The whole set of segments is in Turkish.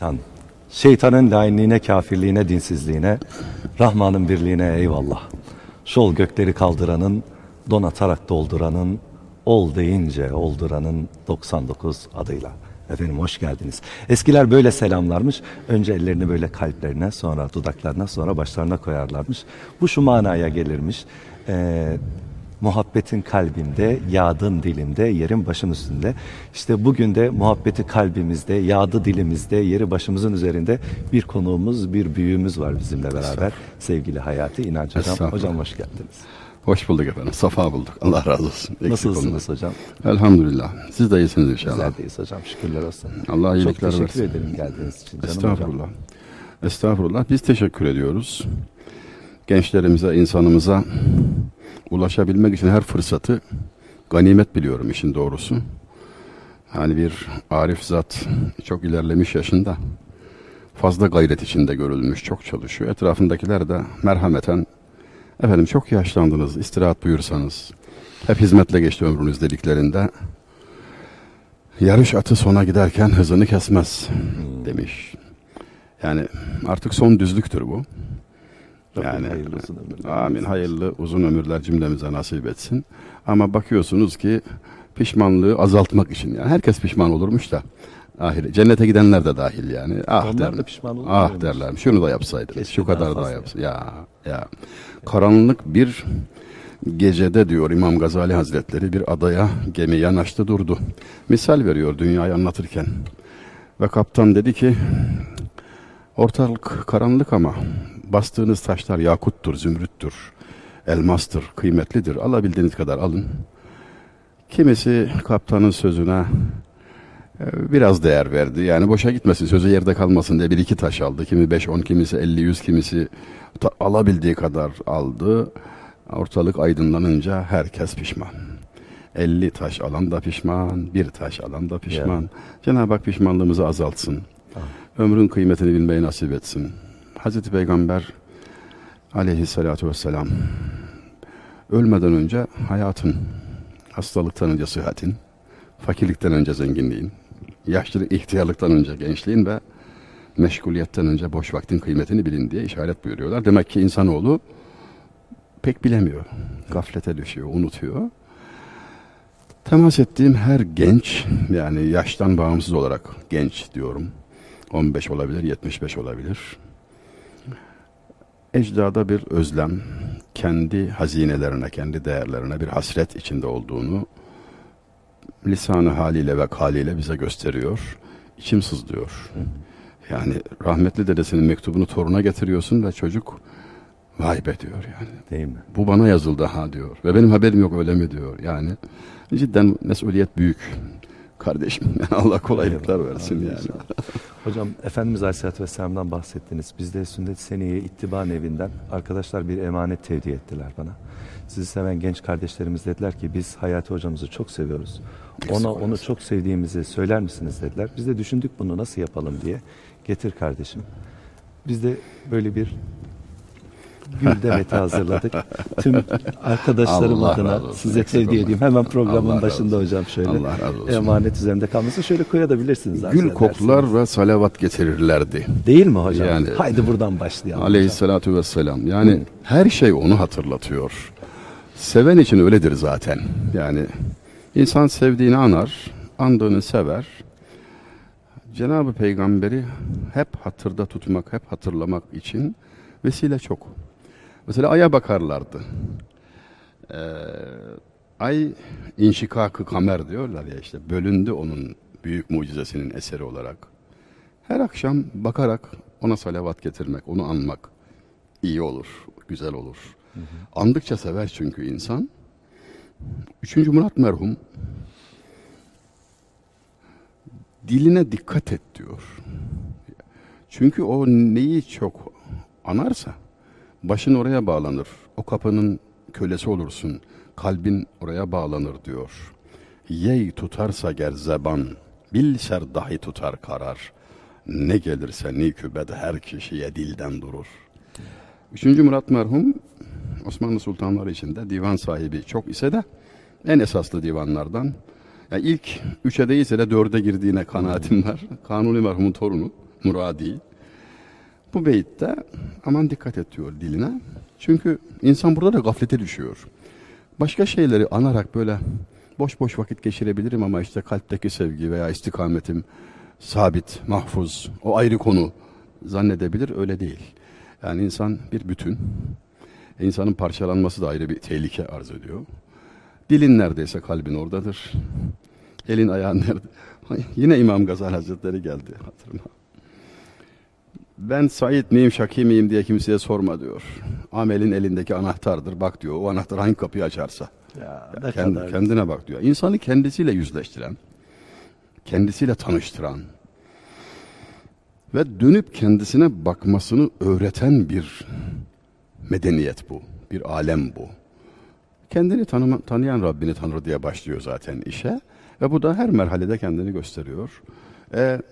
Tan. Şeytanın lainliğine, kafirliğine, dinsizliğine, Rahman'ın birliğine eyvallah. Şol gökleri kaldıranın, donatarak dolduranın, ol deyince olduranın 99 adıyla. Efendim hoş geldiniz. Eskiler böyle selamlarmış. Önce ellerini böyle kalplerine, sonra dudaklarına, sonra başlarına koyarlarmış. Bu şu manaya gelirmiş. Ee, muhabbetin kalbimde, yağdın dilimde, yerin başım üstünde. İşte bugün de muhabbeti kalbimizde, yağdı dilimizde, yeri başımızın üzerinde bir konuğumuz, bir büyüğümüz var bizimle beraber. Sevgili Hayati İnanç Hocam. Hocam hoş geldiniz. Hoş bulduk efendim. Safa bulduk. Allah razı olsun. Eksik Nasılsınız olmayın. hocam? Elhamdülillah. Siz de iyisiniz inşallah. Bizlerdeyiz hocam. Şükürler olsun. Allah Çok iyilikler teşekkür versin. ederim geldiğiniz için canım hocam. Estağfurullah. Estağfurullah. Biz teşekkür ediyoruz. Gençlerimize, insanımıza ulaşabilmek için her fırsatı ganimet biliyorum işin doğrusu. Hani bir arif zat çok ilerlemiş yaşında fazla gayret içinde görülmüş, çok çalışıyor. Etrafındakiler de merhameten efendim çok yaşlandınız, istirahat buyursanız hep hizmetle geçti ömrünüz dediklerinde yarış atı sona giderken hızını kesmez demiş. Yani artık son düzlüktür bu. Rabbim Yani hayırlı uzun ömürler amin hayırlı uzun ömürler cümlemize nasip etsin. Ama bakıyorsunuz ki pişmanlığı azaltmak için yani herkes pişman olurmuş da ahire cennete gidenler de dahil yani. Ah Onlar derler. da pişman olur Ah derler. Şunu da yapsaydınız. Keşke Şu kadar daha yapsa. Ya ya. Karanlık bir gecede diyor İmam Gazali Hazretleri bir adaya gemi yanaştı durdu. Misal veriyor dünyayı anlatırken. Ve kaptan dedi ki ortalık karanlık ama bastığınız taşlar yakuttur, zümrüttür, elmastır, kıymetlidir. Alabildiğiniz kadar alın. Kimisi kaptanın sözüne e, biraz değer verdi. Yani boşa gitmesin, sözü yerde kalmasın diye bir iki taş aldı. Kimi beş, on, kimisi elli, yüz, kimisi alabildiği kadar aldı. Ortalık aydınlanınca herkes pişman. 50 taş alan da pişman, bir taş alan da pişman. Cenab-ı Hak pişmanlığımızı azaltsın. Ömrün kıymetini bilmeyi nasip etsin. Hazreti Peygamber aleyhissalatu vesselam ölmeden önce hayatın, hastalıktan önce sıhhatin, fakirlikten önce zenginliğin, yaşlılık, ihtiyarlıktan önce gençliğin ve meşguliyetten önce boş vaktin kıymetini bilin diye işaret buyuruyorlar. Demek ki insanoğlu pek bilemiyor. Gaflete düşüyor, unutuyor. Temas ettiğim her genç, yani yaştan bağımsız olarak genç diyorum. 15 olabilir, 75 olabilir. Ecdada bir özlem, kendi hazinelerine, kendi değerlerine bir hasret içinde olduğunu lisanı haliyle ve kaliyle bize gösteriyor. İçim sızlıyor. Yani rahmetli dedesinin mektubunu toruna getiriyorsun ve çocuk vay be diyor yani. Değil mi? Bu bana yazıldı ha diyor. Ve benim haberim yok öyle mi diyor. Yani cidden mesuliyet büyük. Kardeşim Allah kolaylıklar versin Amin yani. Hocam Efendimiz Aleyhisselatü Vesselam'dan bahsettiniz. Biz de Sünnet Seniye İttiba Evi'nden arkadaşlar bir emanet tevdi ettiler bana. Sizi seven genç kardeşlerimiz dediler ki biz Hayati hocamızı çok seviyoruz. Ona onu çok sevdiğimizi söyler misiniz dediler. Biz de düşündük bunu nasıl yapalım diye. Getir kardeşim. Biz de böyle bir gül demeti hazırladık. Tüm arkadaşlarım Allah adına size tevdi edeyim. Hemen programın Allah başında hocam şöyle. Allah razı olsun. Emanet üzerinde kalmasın. Şöyle koyabilirsiniz. Gül koklar ve salavat getirirlerdi. Değil mi hocam? Yani- Haydi buradan başlayalım. Aleyhissalatu vesselam. Yani Hı. her şey onu hatırlatıyor. Seven için öyledir zaten. Yani insan sevdiğini anar, andığını sever. Cenab-ı Peygamberi hep hatırda tutmak, hep hatırlamak için vesile çok. Mesela aya bakarlardı. Ee, ay inşikakı kamer diyorlar ya işte bölündü onun büyük mucizesinin eseri olarak. Her akşam bakarak ona salavat getirmek, onu anmak iyi olur, güzel olur. Andıkça sever çünkü insan. Üçüncü Murat merhum diline dikkat et diyor. Çünkü o neyi çok anarsa başın oraya bağlanır. O kapının kölesi olursun. Kalbin oraya bağlanır diyor. Yey tutarsa ger zeban, bil ser dahi tutar karar. Ne gelirse nikübet her kişiye dilden durur. Üçüncü Murat merhum Osmanlı sultanları içinde divan sahibi çok ise de en esaslı divanlardan. Yani ilk üçe değilse de dörde girdiğine kanaatim var. Kanuni merhumun torunu muradi. Bu beyitte aman dikkat et diyor diline. Çünkü insan burada da gaflete düşüyor. Başka şeyleri anarak böyle boş boş vakit geçirebilirim ama işte kalpteki sevgi veya istikametim sabit, mahfuz, o ayrı konu zannedebilir. Öyle değil. Yani insan bir bütün. E, insanın parçalanması da ayrı bir tehlike arz ediyor. Dilin neredeyse kalbin oradadır. Elin ayağın nerede? Yine İmam Gazali Hazretleri geldi hatırıma. Ben Said miyim, Şaki miyim diye kimseye sorma diyor. Amelin elindeki anahtardır. Bak diyor o anahtar hangi kapıyı açarsa. Ya, Ya kadar kendine bak diyor. İnsanı kendisiyle yüzleştiren, kendisiyle tanıştıran ve dönüp kendisine bakmasını öğreten bir medeniyet bu. Bir alem bu. Kendini tanıma, tanıyan Rabbini tanır diye başlıyor zaten işe. Ve bu da her merhalede kendini gösteriyor. E,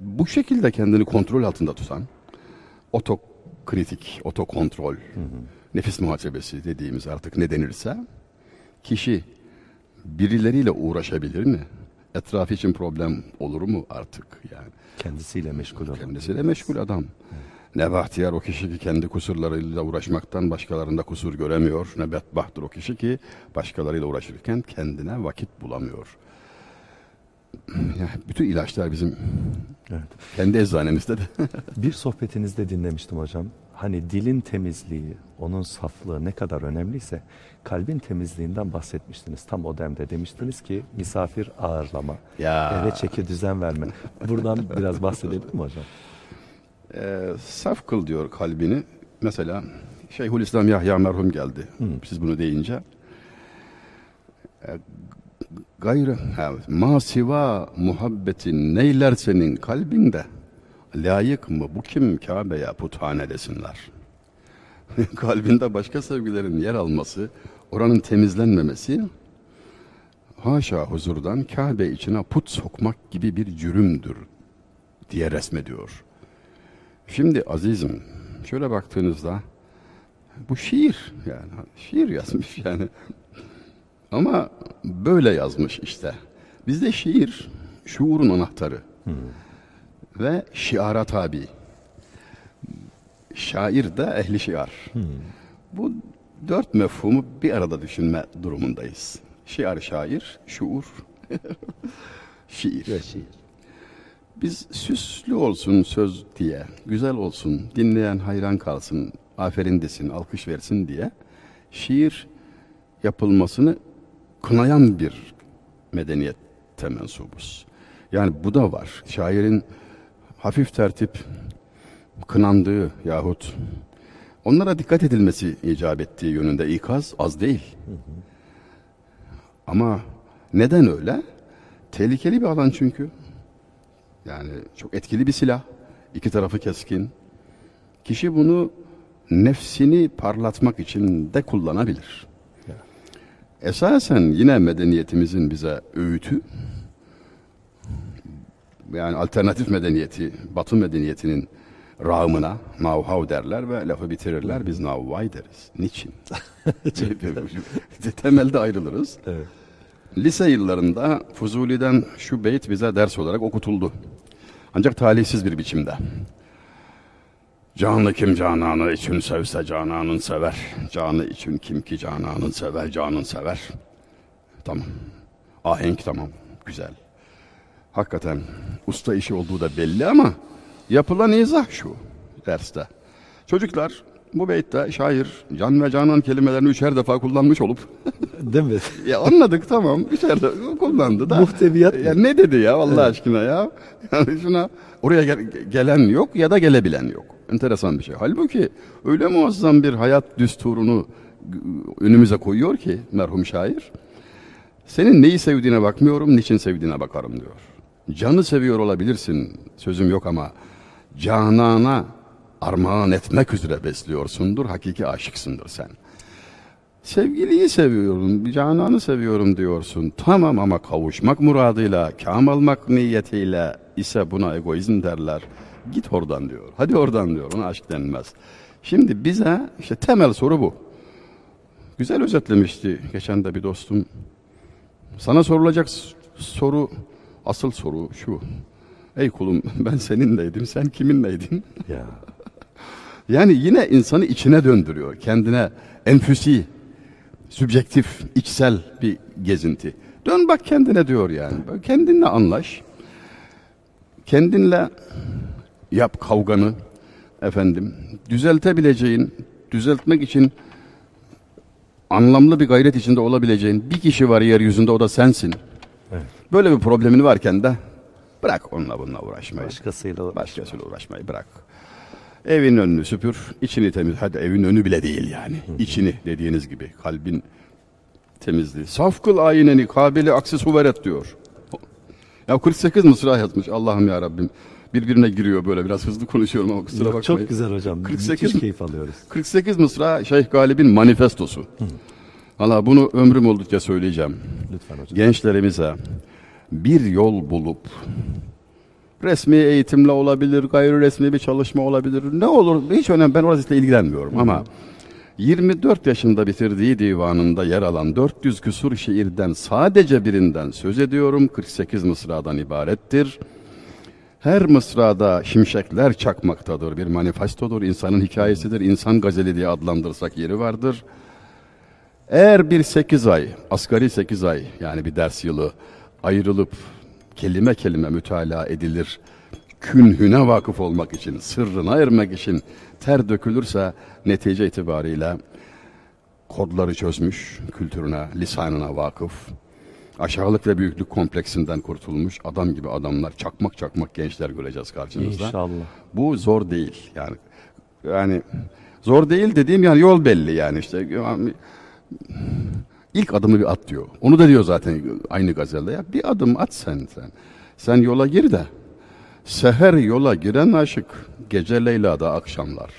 bu şekilde kendini kontrol altında tutan, otokritik, otokontrol, nefis muhasebesi dediğimiz artık ne denirse, kişi birileriyle uğraşabilir mi? Etrafı için problem olur mu artık yani? kendisiyle meşgul olan. Kendisiyle meşgul adam. Ne bahtiyar o kişi ki kendi kusurlarıyla uğraşmaktan başkalarında kusur göremiyor. Ne bedbahtır o kişi ki başkalarıyla uğraşırken kendine vakit bulamıyor. Ya bütün ilaçlar bizim Evet. kendi eczanemizde de. Bir sohbetinizde dinlemiştim hocam. Hani dilin temizliği, onun saflığı ne kadar önemliyse kalbin temizliğinden bahsetmiştiniz. Tam o demde demiştiniz ki misafir ağırlama, Ya. eve çeki düzen verme. Buradan biraz bahsedelim mi hocam? Ee, saf kıl diyor kalbini. Mesela Şeyhülislam Yahya merhum geldi. Siz bunu deyince. Ee, gayrı ha, ma siva muhabbetin neyler senin kalbinde layık mı bu kim Kabe'ye puthane desinler. Kalbinde başka sevgilerin yer alması, oranın temizlenmemesi haşa huzurdan Kabe içine put sokmak gibi bir cürümdür diye resmediyor. Şimdi azizim şöyle baktığınızda bu şiir yani şiir yazmış yani. Ama böyle yazmış işte. Bizde şiir şuurun anahtarı. Ve şiara tabi. Şair de ehli şiar. Bu dört mefhumu bir arada düşünme durumundayız. Şiar şair, şuur, şiir. Biz süslü olsun söz diye, güzel olsun, dinleyen hayran kalsın, aferin desin, alkış versin diye şiir yapılmasını kınayan bir medeniyette mensubuz. Yani bu da var. Şairin hafif tertip kınandığı yahut onlara dikkat edilmesi icap ettiği yönünde ikaz az değil. Ama neden öyle? Tehlikeli bir alan çünkü. Yani çok etkili bir silah. İki tarafı keskin. Kişi bunu nefsini parlatmak için de kullanabilir. Esasen yine medeniyetimizin bize öğütü yani alternatif medeniyeti, batı medeniyetinin rağmına know-how derler ve lafı bitirirler. Biz know-why deriz. Niçin? Temelde ayrılırız. Evet. Lise yıllarında Fuzuli'den şu beyt bize ders olarak okutuldu. Ancak talihsiz bir biçimde. Canı kim cananı için sevse cananın sever. Canı için kim ki cananın sever, canın sever. Tamam. Ahenk tamam. Güzel. Hakikaten usta işi olduğu da belli ama yapılan izah şu derste. Çocuklar bu beytte şair can ve canan kelimelerini üçer defa kullanmış olup Değil mi? ya anladık tamam üçer de kullandı da. Muhteviyat Ya ne dedi ya Allah aşkına ya? Yani şuna oraya gel- gelen yok ya da gelebilen yok. Enteresan bir şey. Halbuki öyle muazzam bir hayat düsturunu önümüze koyuyor ki merhum şair. Senin neyi sevdiğine bakmıyorum, niçin sevdiğine bakarım diyor. Canı seviyor olabilirsin, sözüm yok ama canana armağan etmek üzere besliyorsundur, hakiki aşıksındır sen. Sevgiliyi seviyorum, cananı seviyorum diyorsun. Tamam ama kavuşmak muradıyla, kam almak niyetiyle ise buna egoizm derler. Git oradan diyor. Hadi oradan diyor. Ona aşk denmez. Şimdi bize işte temel soru bu. Güzel özetlemişti geçen de bir dostum. Sana sorulacak soru, asıl soru şu. Ey kulum ben seninleydim, sen kiminleydin? Ya. Yani yine insanı içine döndürüyor. Kendine enfüsi, sübjektif, içsel bir gezinti. Dön bak kendine diyor yani. Kendinle anlaş. Kendinle yap kavganı efendim. Düzeltebileceğin, düzeltmek için anlamlı bir gayret içinde olabileceğin bir kişi var yeryüzünde o da sensin. Evet. Böyle bir problemin varken de bırak onunla bununla uğraşmayı. Başkasıyla uğraşma. Başkasıyla uğraşmayı bırak. Evin önünü süpür, içini temiz. Hadi evin önü bile değil yani. İçini dediğiniz gibi kalbin temizliği. Saf kıl ayineni kabili aksi suveret diyor. Ya 48 mısra yazmış Allah'ım ya Rabbim. Birbirine giriyor böyle biraz hızlı konuşuyorum ama kusura Yok, bakmayın. çok güzel hocam. 48 Müthiş keyif alıyoruz. 48 mısra Şeyh Galip'in manifestosu. Valla bunu ömrüm oldukça söyleyeceğim. Lütfen hocam. Gençlerimize bir yol bulup resmi eğitimle olabilir, gayri resmi bir çalışma olabilir. Ne olur hiç önemli ben orasıyla ilgilenmiyorum ama 24 yaşında bitirdiği divanında yer alan 400 küsur şiirden sadece birinden söz ediyorum. 48 mısradan ibarettir. Her mısrada şimşekler çakmaktadır. Bir manifestodur, insanın hikayesidir. İnsan gazeli diye adlandırsak yeri vardır. Eğer bir 8 ay, asgari 8 ay yani bir ders yılı ayrılıp kelime kelime mütalaa edilir, künhüne vakıf olmak için, sırrına ermek için ter dökülürse netice itibariyle kodları çözmüş, kültürüne, lisanına vakıf, aşağılık ve büyüklük kompleksinden kurtulmuş adam gibi adamlar, çakmak çakmak gençler göreceğiz karşınızda. İnşallah. Bu zor değil yani. Yani zor değil dediğim yani yol belli yani işte. İlk adımı bir at diyor. Onu da diyor zaten aynı gazelde ya. Bir adım at sen sen. Sen yola gir de. Seher yola giren aşık, gece Leyla'da akşamlar.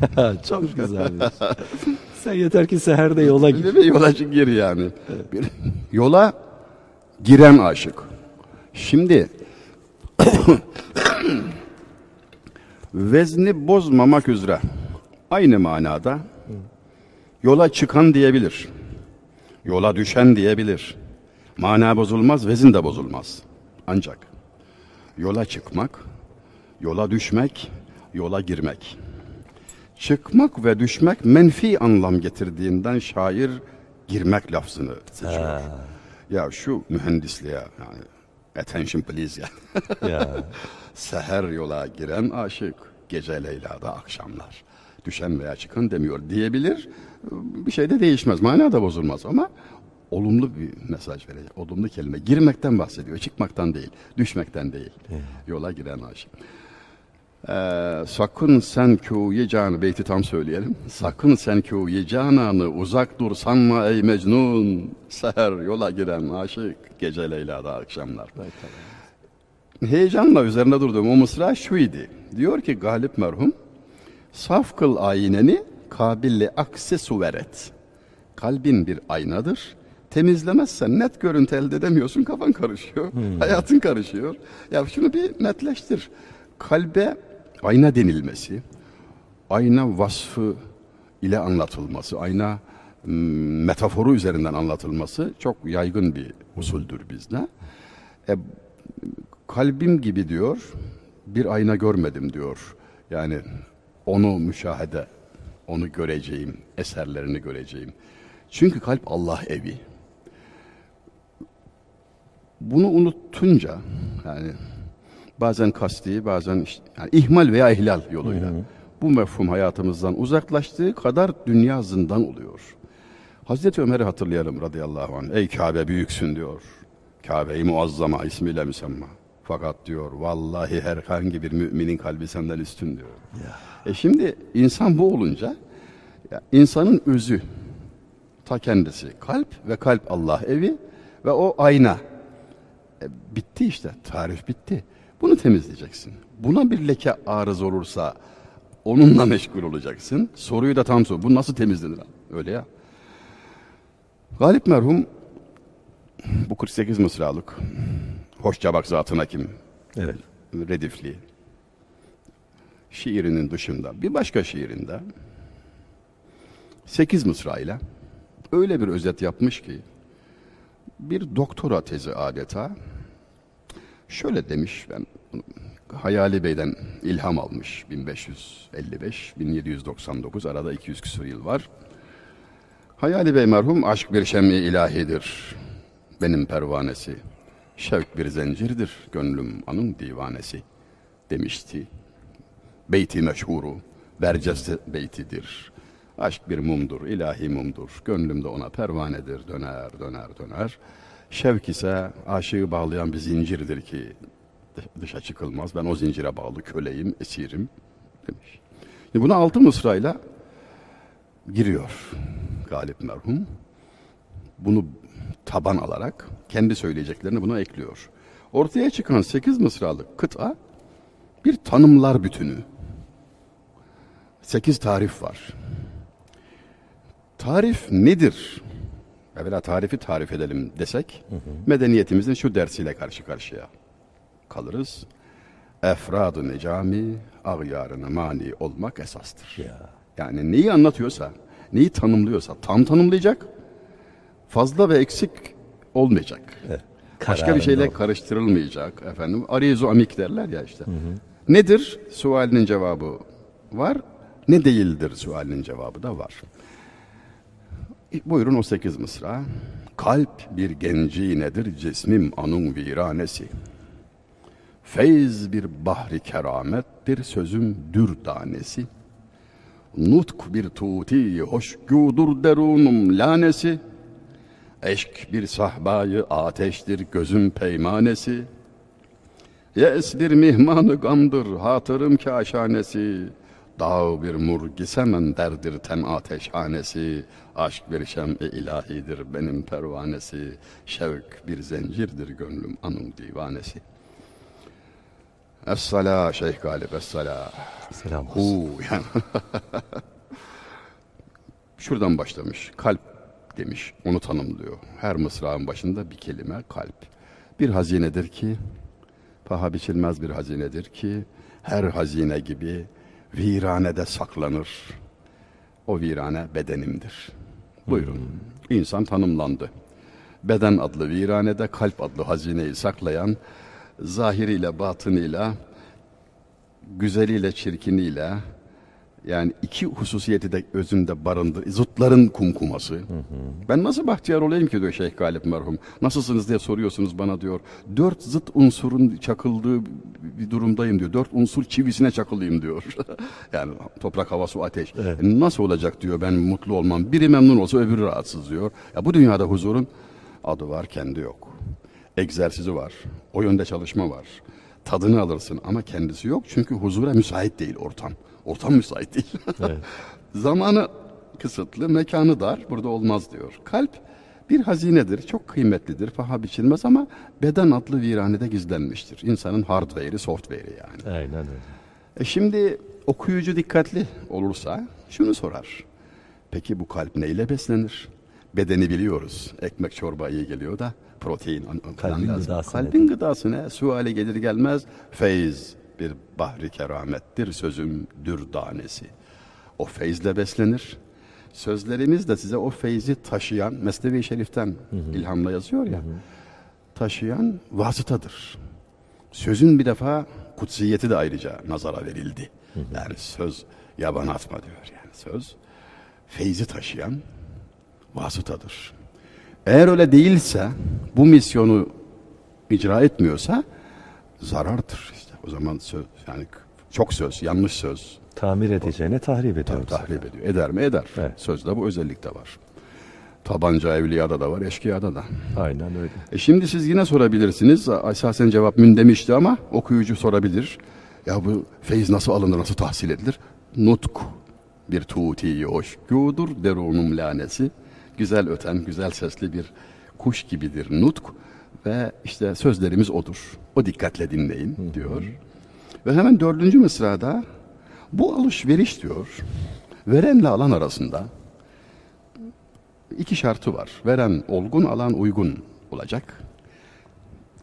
çok güzelmiş. Sen yeter ki seherde yola. Öyle bir yola gir yani. Bir, yola giren aşık. Şimdi vezni bozmamak üzere aynı manada yola çıkan diyebilir. Yola düşen diyebilir. Mana bozulmaz, vezin de bozulmaz. Ancak yola çıkmak, yola düşmek, yola girmek. Çıkmak ve düşmek menfi anlam getirdiğinden şair girmek lafzını seçiyor. Ya şu mühendisliğe yani attention please ya. ya. Seher yola giren aşık, gece Leyla'da akşamlar. Düşen veya çıkan demiyor diyebilir. Bir şey de değişmez. Mana da bozulmaz ama olumlu bir mesaj verecek. Olumlu kelime. Girmekten bahsediyor. Çıkmaktan değil. Düşmekten değil. Yola giren aşık. Ee, sakın sen köyü canı beyti tam söyleyelim. Sakın sen köyü cananı uzak dur sanma ey Mecnun. Seher yola giren aşık gece Leyla'da akşamlar. Heyecanla üzerine durduğum o mısra şuydu. Diyor ki Galip merhum saf kıl ayneni kabille aksi suveret. Kalbin bir aynadır. Temizlemezsen net görüntü elde edemiyorsun. Kafan karışıyor. Hayatın karışıyor. Ya şunu bir netleştir. Kalbe ayna denilmesi, ayna vasfı ile anlatılması, ayna metaforu üzerinden anlatılması çok yaygın bir usuldür bizde. E, kalbim gibi diyor, bir ayna görmedim diyor. Yani onu müşahede, onu göreceğim, eserlerini göreceğim. Çünkü kalp Allah evi. Bunu unutunca yani bazen kasti, bazen işte, yani ihmal veya ihlal yoluyla bu mefhum hayatımızdan uzaklaştığı kadar dünya zindan oluyor. Hazreti Ömer'i hatırlayalım radıyallahu anh. Ey Kabe büyüksün diyor. Kabe-i Muazzama ismiyle müsemma. Fakat diyor vallahi herhangi bir müminin kalbi senden üstün diyor. E şimdi insan bu olunca ya insanın özü ta kendisi kalp ve kalp Allah evi ve o ayna. E, bitti işte tarif bitti. Bunu temizleyeceksin. Buna bir leke arız olursa onunla meşgul olacaksın. Soruyu da tam sor. Bu nasıl temizlenir? Öyle ya. Galip merhum bu 48 mısralık Hoşça bak zatına kim? Evet. Redifli. Şiirinin dışında bir başka şiirinde 8 mısrayla öyle bir özet yapmış ki bir doktora tezi adeta Şöyle demiş ben Hayali Bey'den ilham almış 1555-1799 arada 200 küsur yıl var. Hayali Bey merhum aşk bir şem'i ilahidir benim pervanesi. Şevk bir zincirdir gönlüm anın divanesi demişti. Beyti meşhuru Berceste beytidir. Aşk bir mumdur, ilahi mumdur. Gönlümde ona pervanedir, döner, döner, döner. Şevk ise aşığı bağlayan bir zincirdir ki dışa çıkılmaz. Ben o zincire bağlı köleyim, esirim demiş. Şimdi buna altı mısrayla giriyor Galip merhum. Bunu taban alarak kendi söyleyeceklerini buna ekliyor. Ortaya çıkan sekiz mısralık kıta bir tanımlar bütünü. Sekiz tarif var. Tarif nedir? Evvela tarifi tarif edelim desek, hı hı. medeniyetimizin şu dersiyle karşı karşıya kalırız. Efrad-ı necami, ağyarına mani olmak esastır. Ya. Yani neyi anlatıyorsa, neyi tanımlıyorsa tam tanımlayacak, fazla ve eksik olmayacak. Evet. Başka bir şeyle ol. karıştırılmayacak efendim. Arizo amik derler ya işte. Hı hı. Nedir? Sualinin cevabı var. Ne değildir sualinin cevabı da var. Buyurun o sekiz mısra. Kalp bir genci nedir cismim anun viranesi. Feyz bir bahri keramettir sözüm dür tanesi. Nutk bir tuti hoşgudur derunum lanesi. Eşk bir sahbayı ateştir gözüm peymanesi. Yes bir mihmanı gamdır hatırım kaşanesi. Dağ bir murgisemen derdir ten ateşhanesi. Aşk bir şem-i ilahidir benim pervanesi. Şevk bir zincirdir gönlüm anım divanesi. Es-sala Şeyh Galip es-sala. Selam olsun. yani. Şuradan başlamış. Kalp demiş. Onu tanımlıyor. Her mısrağın başında bir kelime kalp. Bir hazinedir ki paha biçilmez bir hazinedir ki her hazine gibi viranede saklanır. O virane bedenimdir. Buyurun. Hmm. İnsan tanımlandı. Beden adlı viranede kalp adlı hazineyi saklayan zahiriyle batınıyla güzeliyle çirkiniyle yani iki hususiyeti de özünde barındır. Zıtların kumkuması. Hı hı. Ben nasıl bahtiyar olayım ki diyor Şeyh Galip merhum. Nasılsınız diye soruyorsunuz bana diyor. Dört zıt unsurun çakıldığı bir durumdayım diyor. Dört unsur çivisine çakılayım diyor. yani toprak, hava, su, ateş. Evet. Yani nasıl olacak diyor ben mutlu olmam. Biri memnun olsa öbürü rahatsız diyor. Ya bu dünyada huzurun adı var kendi yok. Egzersizi var. O yönde çalışma var. Tadını alırsın ama kendisi yok. Çünkü huzura müsait değil ortam. Ortam müsait değil. Evet. Zamanı kısıtlı, mekanı dar. Burada olmaz diyor. Kalp bir hazinedir, çok kıymetlidir, paha biçilmez ama beden adlı viranede gizlenmiştir. İnsanın hardware'i, software'i yani. Aynen öyle. E şimdi okuyucu dikkatli olursa şunu sorar. Peki bu kalp neyle beslenir? Bedeni biliyoruz. Ekmek çorba iyi geliyor da protein kalbin lazım. gıdası kalbin gıdası ne? Suale gelir gelmez feyz bir bahri keramettir sözüm dürdanesi. O feyzle beslenir. Sözlerimiz de size o feyzi taşıyan, Mesnevi Şerif'ten hı hı. ilhamla yazıyor ya, hı hı. taşıyan vasıtadır. Sözün bir defa kutsiyeti de ayrıca nazara verildi. Hı hı. Yani söz yaban atma diyor yani söz. Feyzi taşıyan vasıtadır. Eğer öyle değilse, bu misyonu icra etmiyorsa zarardır. O zaman söz yani çok söz, yanlış söz. Tamir edeceğine tahrip ediyor. Tahrip ediyor. Eder mi? Eder. Evet. Sözde bu özellik de var. Tabanca evliyada da var, eşkıyada da. Aynen öyle. E şimdi siz yine sorabilirsiniz. Esasen cevap mün demişti ama okuyucu sorabilir. Ya bu feyiz nasıl alınır, nasıl tahsil edilir? Nutk bir tuti hoşgudur derunum lanesi. Güzel öten, güzel sesli bir kuş gibidir nutk. Ve işte sözlerimiz odur. O dikkatle dinleyin diyor. Ve hemen dördüncü mısrada bu alışveriş diyor. Verenle alan arasında iki şartı var. Veren olgun, alan uygun olacak.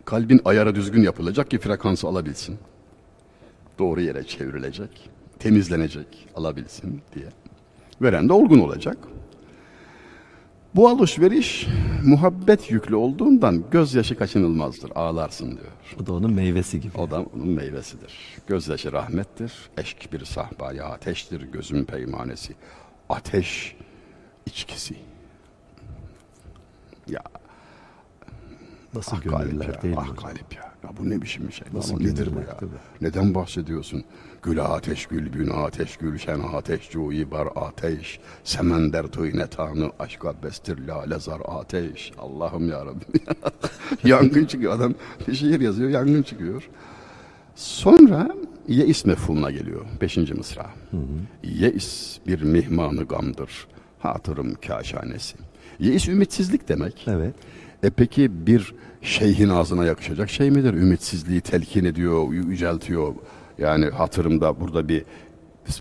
Kalbin ayarı düzgün yapılacak ki frekansı alabilsin. Doğru yere çevrilecek, temizlenecek, alabilsin diye. Veren de olgun olacak. Bu alışveriş muhabbet yüklü olduğundan gözyaşı kaçınılmazdır. Ağlarsın diyor. Bu da onun meyvesi gibi. O da onun meyvesidir. Gözyaşı rahmettir. Eşk bir sahbaya ateştir. Gözün peymanesi. Ateş içkisi. Ya Nasıl ah galip ya. değil? Ah galip ya. Ya bu ne biçim bir şey? Nasıl Ama nedir bu ya? Neden bahsediyorsun? Gül ateş gül gün ateş gülşen ateş cuyi bar ateş semender tıyne tanı aşka bestir lale zar ateş Allah'ım ya yangın çıkıyor adam bir şiir yazıyor yangın çıkıyor. Sonra yeis mefhumuna geliyor. Beşinci mısra. Yeis bir mihmanı gamdır. Hatırım kaşanesi. Yeis ümitsizlik demek. Evet. E peki bir şeyhin ağzına yakışacak şey midir? Ümitsizliği telkin ediyor, yüceltiyor. Yani hatırımda burada bir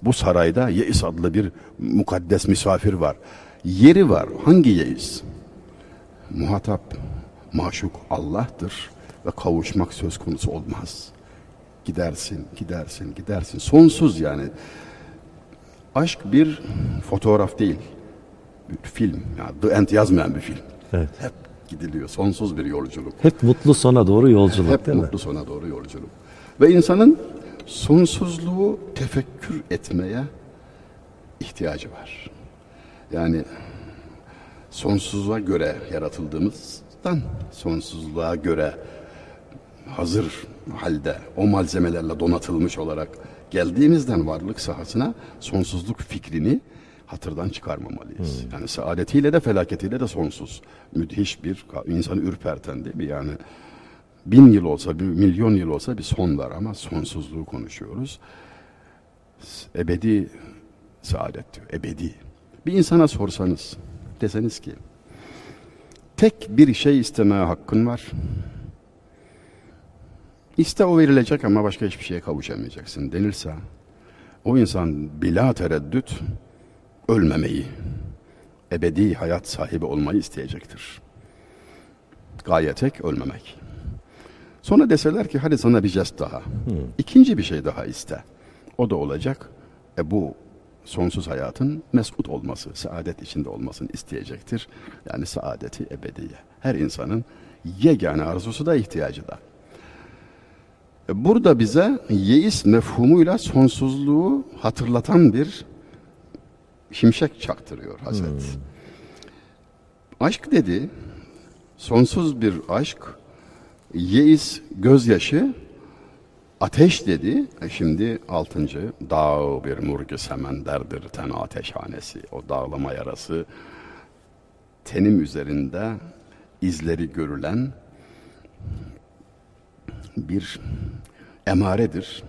bu sarayda Yeis adlı bir mukaddes misafir var. Yeri var. Hangi Yeis? Muhatap, maşuk Allah'tır ve kavuşmak söz konusu olmaz. Gidersin, gidersin, gidersin. Sonsuz yani. Aşk bir fotoğraf değil. Bir film. Yani The End yazmayan bir film. Evet. Hep gidiliyor. Sonsuz bir yolculuk. Hep mutlu sona doğru yolculuk Hep değil mi? mutlu sona doğru yolculuk. Ve insanın sonsuzluğu tefekkür etmeye ihtiyacı var. Yani sonsuzluğa göre yaratıldığımızdan sonsuzluğa göre hazır halde o malzemelerle donatılmış olarak geldiğimizden varlık sahasına sonsuzluk fikrini hatırdan çıkarmamalıyız. Yani saadetiyle de felaketiyle de sonsuz. Müthiş bir insanı ürperten değil mi? Yani bin yıl olsa, bir milyon yıl olsa bir son var ama sonsuzluğu konuşuyoruz. Ebedi saadet diyor, ebedi. Bir insana sorsanız, deseniz ki, tek bir şey istemeye hakkın var. İste o verilecek ama başka hiçbir şeye kavuşamayacaksın denirse, o insan bila tereddüt ölmemeyi, ebedi hayat sahibi olmayı isteyecektir. Gaye tek ölmemek. Sonra deseler ki hadi sana bir jest daha. İkinci bir şey daha iste. O da olacak. E bu sonsuz hayatın mesut olması, saadet içinde olmasını isteyecektir. Yani saadeti ebediye. Her insanın yegane arzusu da ihtiyacı da. E Burada bize yeis mefhumuyla sonsuzluğu hatırlatan bir şimşek çaktırıyor Hazret. Aşk dedi, sonsuz bir aşk, yeis gözyaşı, ateş dedi. E şimdi altıncı, dağ bir murgi semenderdir ten ateşhanesi. O dağlama yarası, tenim üzerinde izleri görülen bir emaredir.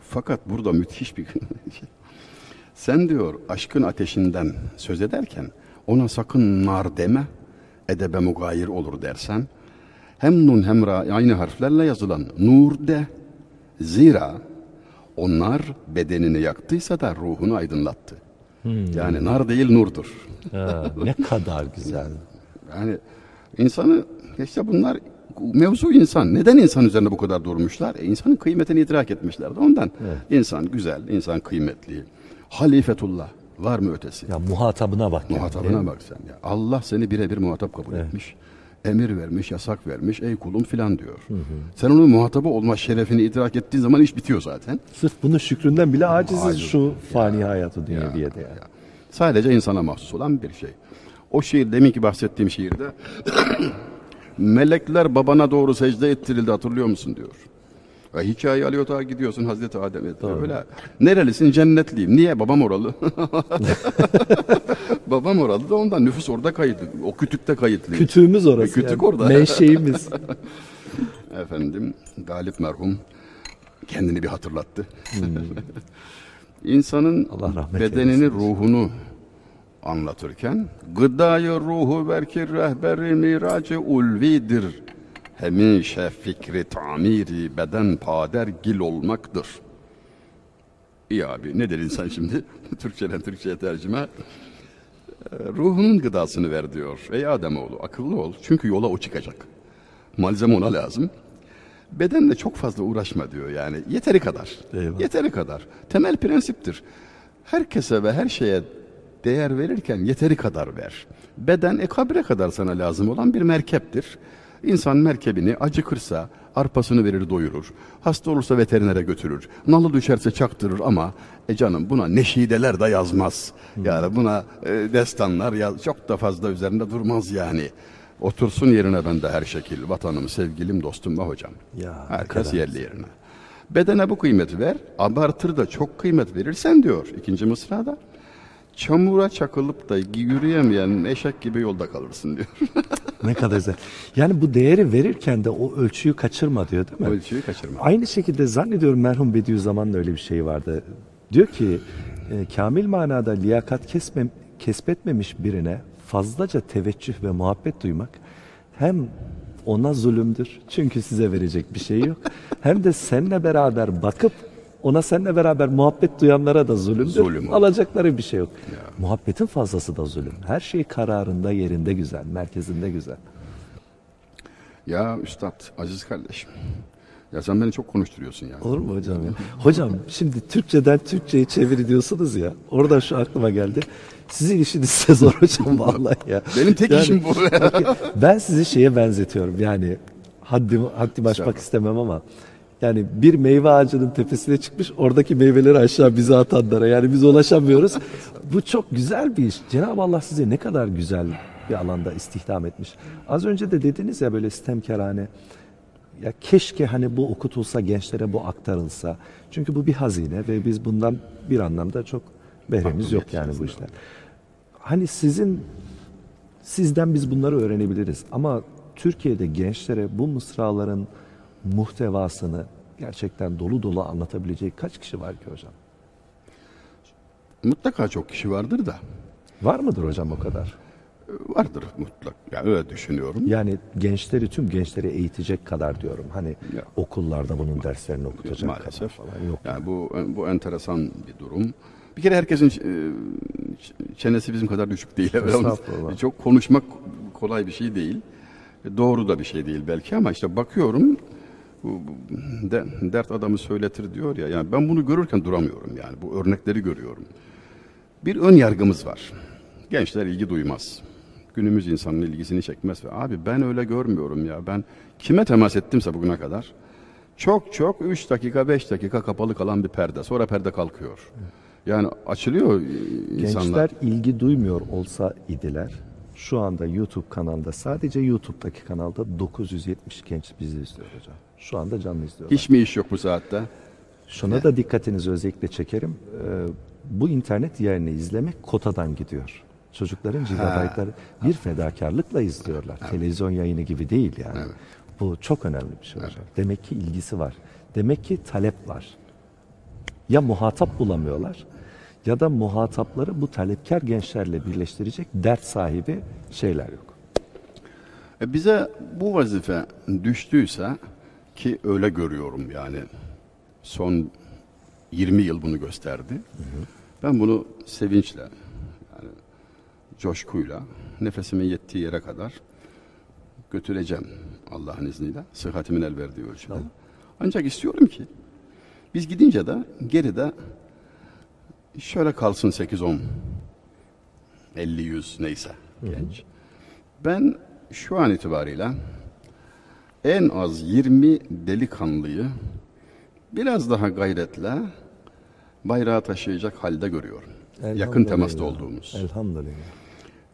Fakat burada müthiş bir. Sen diyor aşkın ateşinden söz ederken ona sakın nar deme, edebe mugayir olur dersen hem nun hem ra aynı harflerle yazılan nur de. Zira onlar bedenini yaktıysa da ruhunu aydınlattı. Yani nar değil nurdur. Ha, ne kadar güzel. Yani insanı işte bunlar mevzu insan. Neden insan üzerine bu kadar durmuşlar? E, insanın kıymetini idrak etmişlerdi. Ondan insan güzel, insan kıymetli. Halifetullah var mı ötesi? Ya muhatabına bak. yani, Muhatabına mi? bak sen ya. Allah seni birebir muhatap kabul etmiş. Emir vermiş, yasak vermiş. Ey kulum filan diyor. Sen onun muhatabı olma şerefini idrak ettiğin zaman iş bitiyor zaten. Sırf bunun şükründen bile aciziz Aciz. şu fani hayatı dünyaya diye de. Ya. Sadece insana mahsus olan bir şey. O şiir demin ki bahsettiğim şiirde melekler babana doğru secde ettirildi hatırlıyor musun diyor. Ve hikaye alıyor ta gidiyorsun Hazreti Adem'e. Öyle. Nerelisin? Cennetliyim. Niye? Babam oralı. Babam oralı da ondan nüfus orada kayıtlı. O kütükte kayıtlı. Kütüğümüz orası. Kütük yani. orada. Menşeimiz. Efendim Galip merhum kendini bir hatırlattı. İnsanın Allah rahmet bedenini, eylesin. ruhunu anlatırken gıdayı ruhu belki rehberi miracı ulvidir. Hemişe fikri tamiri beden pader gil olmaktır. İyi abi ne dedin sen şimdi? Türkçeden Türkçe'ye tercüme. Ee, Ruhunun gıdasını ver diyor. Ey Ademoğlu akıllı ol. Çünkü yola o çıkacak. Malzeme ona lazım. Bedenle çok fazla uğraşma diyor yani. Yeteri kadar. Eyvallah. Yeteri kadar. Temel prensiptir. Herkese ve her şeye değer verirken yeteri kadar ver. Beden ekabre kadar sana lazım olan bir merkeptir. İnsan merkebini acıkırsa arpasını verir doyurur. Hasta olursa veterinere götürür. Nalı düşerse çaktırır ama e canım buna neşideler de yazmaz. Yani buna e, destanlar yaz, çok da fazla üzerinde durmaz yani. Otursun yerine bende her şekil. Vatanım, sevgilim, dostum ve hocam. Ya, Herkes yerli yerine. Bedene bu kıymeti ver. Abartır da çok kıymet verirsen diyor ikinci mısrada. Çamura çakılıp da yürüyemeyen eşek gibi yolda kalırsın diyor. Ne kadar güzel. Yani bu değeri verirken de o ölçüyü kaçırma diyor değil mi? Ölçüyü kaçırma. Aynı şekilde zannediyorum merhum Bediüzzaman'ın öyle bir şeyi vardı. Diyor ki e, kamil manada liyakat kesme, kesbetmemiş birine fazlaca teveccüh ve muhabbet duymak hem ona zulümdür çünkü size verecek bir şey yok. hem de seninle beraber bakıp ona seninle beraber muhabbet duyanlara da zulümdür. Zulüm. Alacakları bir şey yok. Muhabbetin fazlası da zulüm. Her şey kararında, yerinde güzel, merkezinde güzel. Ya üstad, aziz kardeşim. Ya sen beni çok konuşturuyorsun ya. Olur mu hocam ya? Hocam şimdi Türkçeden Türkçe'ye çeviri diyorsunuz ya. Oradan şu aklıma geldi. Sizin işiniz size zor hocam vallahi ya. Benim tek işim bu. ben sizi şeye benzetiyorum. Yani haddimi, haddimi aşmak istemem ama yani bir meyve ağacının tepesine çıkmış oradaki meyveleri aşağı bize atanlara yani biz ulaşamıyoruz. Bu çok güzel bir iş. Cenab-ı Allah sizi ne kadar güzel bir alanda istihdam etmiş. Az önce de dediniz ya böyle sistemkerane ya keşke hani bu okutulsa gençlere bu aktarılsa. Çünkü bu bir hazine ve biz bundan bir anlamda çok behremiz yok yani bu işler. Hani sizin sizden biz bunları öğrenebiliriz ama Türkiye'de gençlere bu mısraların muhtevasını gerçekten dolu dolu anlatabilecek kaç kişi var ki hocam? Mutlaka çok kişi vardır da. Var mıdır hocam o kadar? Vardır mutlak. Ya öyle düşünüyorum. Yani gençleri tüm gençleri eğitecek kadar diyorum. Hani Ya. okullarda bunun derslerini okutacak Maalesef. kadar falan yok. Yani bu bu enteresan bir durum. Bir kere herkesin e, çenesi bizim kadar düşük değil. Estağfurullah. Çok konuşmak kolay bir şey değil. E, Doğru da bir şey değil belki ama işte bakıyorum dert adamı söyletir diyor ya. Yani ben bunu görürken duramıyorum yani. Bu örnekleri görüyorum. Bir ön yargımız var. Gençler ilgi duymaz. Günümüz insanın ilgisini çekmez ve abi ben öyle görmüyorum ya. Ben kime temas ettimse bugüne kadar çok çok 3 dakika 5 dakika kapalı kalan bir perde. Sonra perde kalkıyor. Yani açılıyor insanlar. Gençler ilgi duymuyor olsa idiler. Şu anda YouTube kanalda sadece YouTube'daki kanalda 970 genç bizi izliyor hocam. Şu anda canlı izliyorlar. Hiç mi iş yok bu saatte? Şuna da dikkatinizi özellikle çekerim. Ee, bu internet yayını izlemek kotadan gidiyor. Çocukların gigabaytları bir fedakarlıkla izliyorlar. Televizyon yayını gibi değil yani. Bu çok önemli bir şey hocam. Demek ki ilgisi var. Demek ki talep var. Ya muhatap bulamıyorlar ya da muhatapları bu talepkar gençlerle birleştirecek dert sahibi şeyler yok. E bize bu vazife düştüyse ki öyle görüyorum yani son 20 yıl bunu gösterdi. Ben bunu sevinçle yani coşkuyla nefesimin yettiği yere kadar götüreceğim Allah'ın izniyle. Sıhhatimin el verdiği ölçüde. Ancak istiyorum ki biz gidince de geride şöyle kalsın 8-10 50-100 neyse genç. Ben şu an itibariyle en az 20 delikanlıyı biraz daha gayretle bayrağı taşıyacak halde görüyorum. Yakın temasta olduğumuz. Elhamdülillah.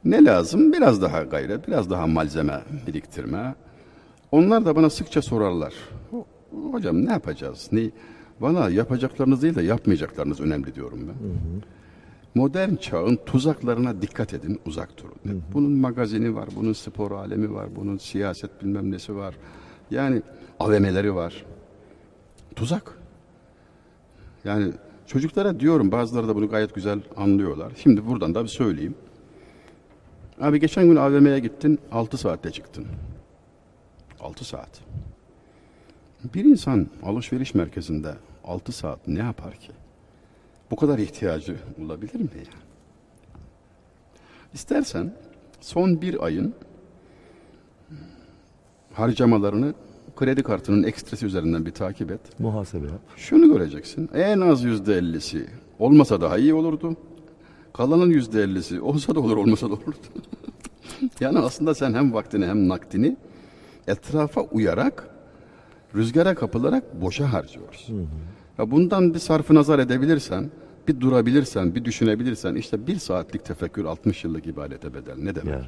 Ne lazım? Biraz daha gayret, biraz daha malzeme biriktirme. Onlar da bana sıkça sorarlar. "Ho- Hocam ne yapacağız? Ne? Bana yapacaklarınız değil de yapmayacaklarınız önemli diyorum ben. Modern çağın tuzaklarına dikkat edin, uzak durun. Bunun magazini var, bunun spor alemi var, bunun siyaset bilmem nesi var. Yani AVM'leri var. Tuzak. Yani çocuklara diyorum, bazıları da bunu gayet güzel anlıyorlar. Şimdi buradan da bir söyleyeyim. Abi geçen gün AVM'ye gittin, 6 saatte çıktın. 6 saat. Bir insan alışveriş merkezinde 6 saat ne yapar ki? Bu kadar ihtiyacı olabilir mi? İstersen son bir ayın harcamalarını kredi kartının ekstresi üzerinden bir takip et. Muhasebe yap. Şunu göreceksin. En az yüzde ellisi olmasa daha iyi olurdu. Kalanın yüzde ellisi olsa da olur olmasa da olur. yani aslında sen hem vaktini hem nakdini etrafa uyarak rüzgara kapılarak boşa harcıyorsun. Ya bundan bir sarfı nazar edebilirsen, bir durabilirsen, bir düşünebilirsen işte bir saatlik tefekkür 60 yıllık ibadete bedel. Ne demek? Ya.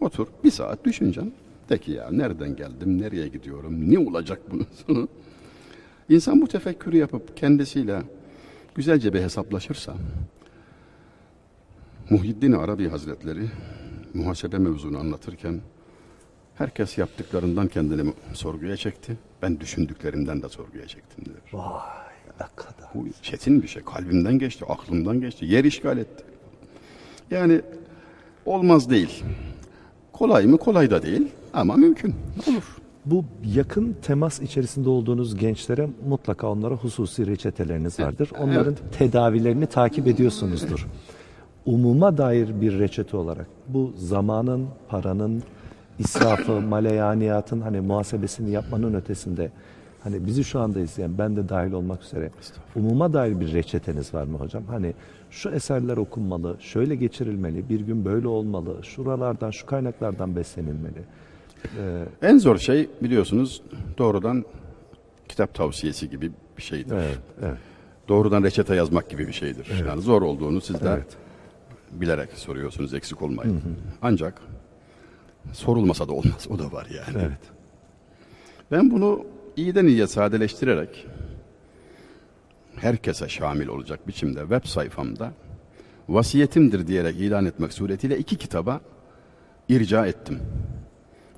Otur bir saat düşüneceksin. De ki ya nereden geldim, nereye gidiyorum, ne olacak bunun sonu? İnsan bu tefekkürü yapıp kendisiyle güzelce bir hesaplaşırsa Muhyiddin Arabi Hazretleri muhasebe mevzunu anlatırken herkes yaptıklarından kendini sorguya çekti. Ben düşündüklerimden de sorguya çektim diyor. Vay ne kadar. Bu çetin bir şey. Kalbimden geçti, aklımdan geçti. Yer işgal etti. Yani olmaz değil. Kolay mı? Kolay da değil. Ama mümkün. Olur. Bu yakın temas içerisinde olduğunuz gençlere mutlaka onlara hususi reçeteleriniz vardır. Onların tedavilerini takip ediyorsunuzdur. Umuma dair bir reçete olarak bu zamanın, paranın, israfı, maleyaniyatın hani muhasebesini yapmanın ötesinde hani bizi şu anda izleyen ben de dahil olmak üzere umuma dair bir reçeteniz var mı hocam? Hani şu eserler okunmalı, şöyle geçirilmeli, bir gün böyle olmalı, şuralardan, şu kaynaklardan beslenilmeli. Ee, En zor şey biliyorsunuz doğrudan kitap tavsiyesi gibi bir şeydir. evet, evet. Doğrudan reçete yazmak gibi bir şeydir. Yani zor olduğunu siz de Evet. bilerek soruyorsunuz eksik olmayın. Ancak sorulmasa da olmaz. O da var yani. Evet. Ben bunu iyiden iyiye sadeleştirerek herkese şamil olacak biçimde web sayfamda vasiyetimdir diyerek ilan etmek suretiyle iki kitaba irca ettim.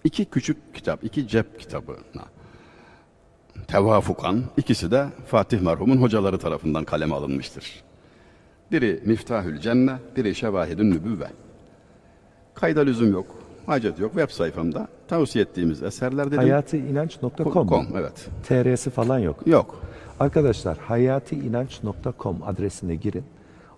İki küçük kitap, iki cep kitabına tevafukan ikisi de Fatih merhumun hocaları tarafından kaleme alınmıştır. Biri Miftahül Cenne, biri Şevahidün Nübüvve. Kayda lüzum yok, hacet yok. Web sayfamda tavsiye ettiğimiz eserler. Hayatiinanç.com Com, evet. TR'si falan yok. Yok. Arkadaşlar hayatiinanç.com adresine girin.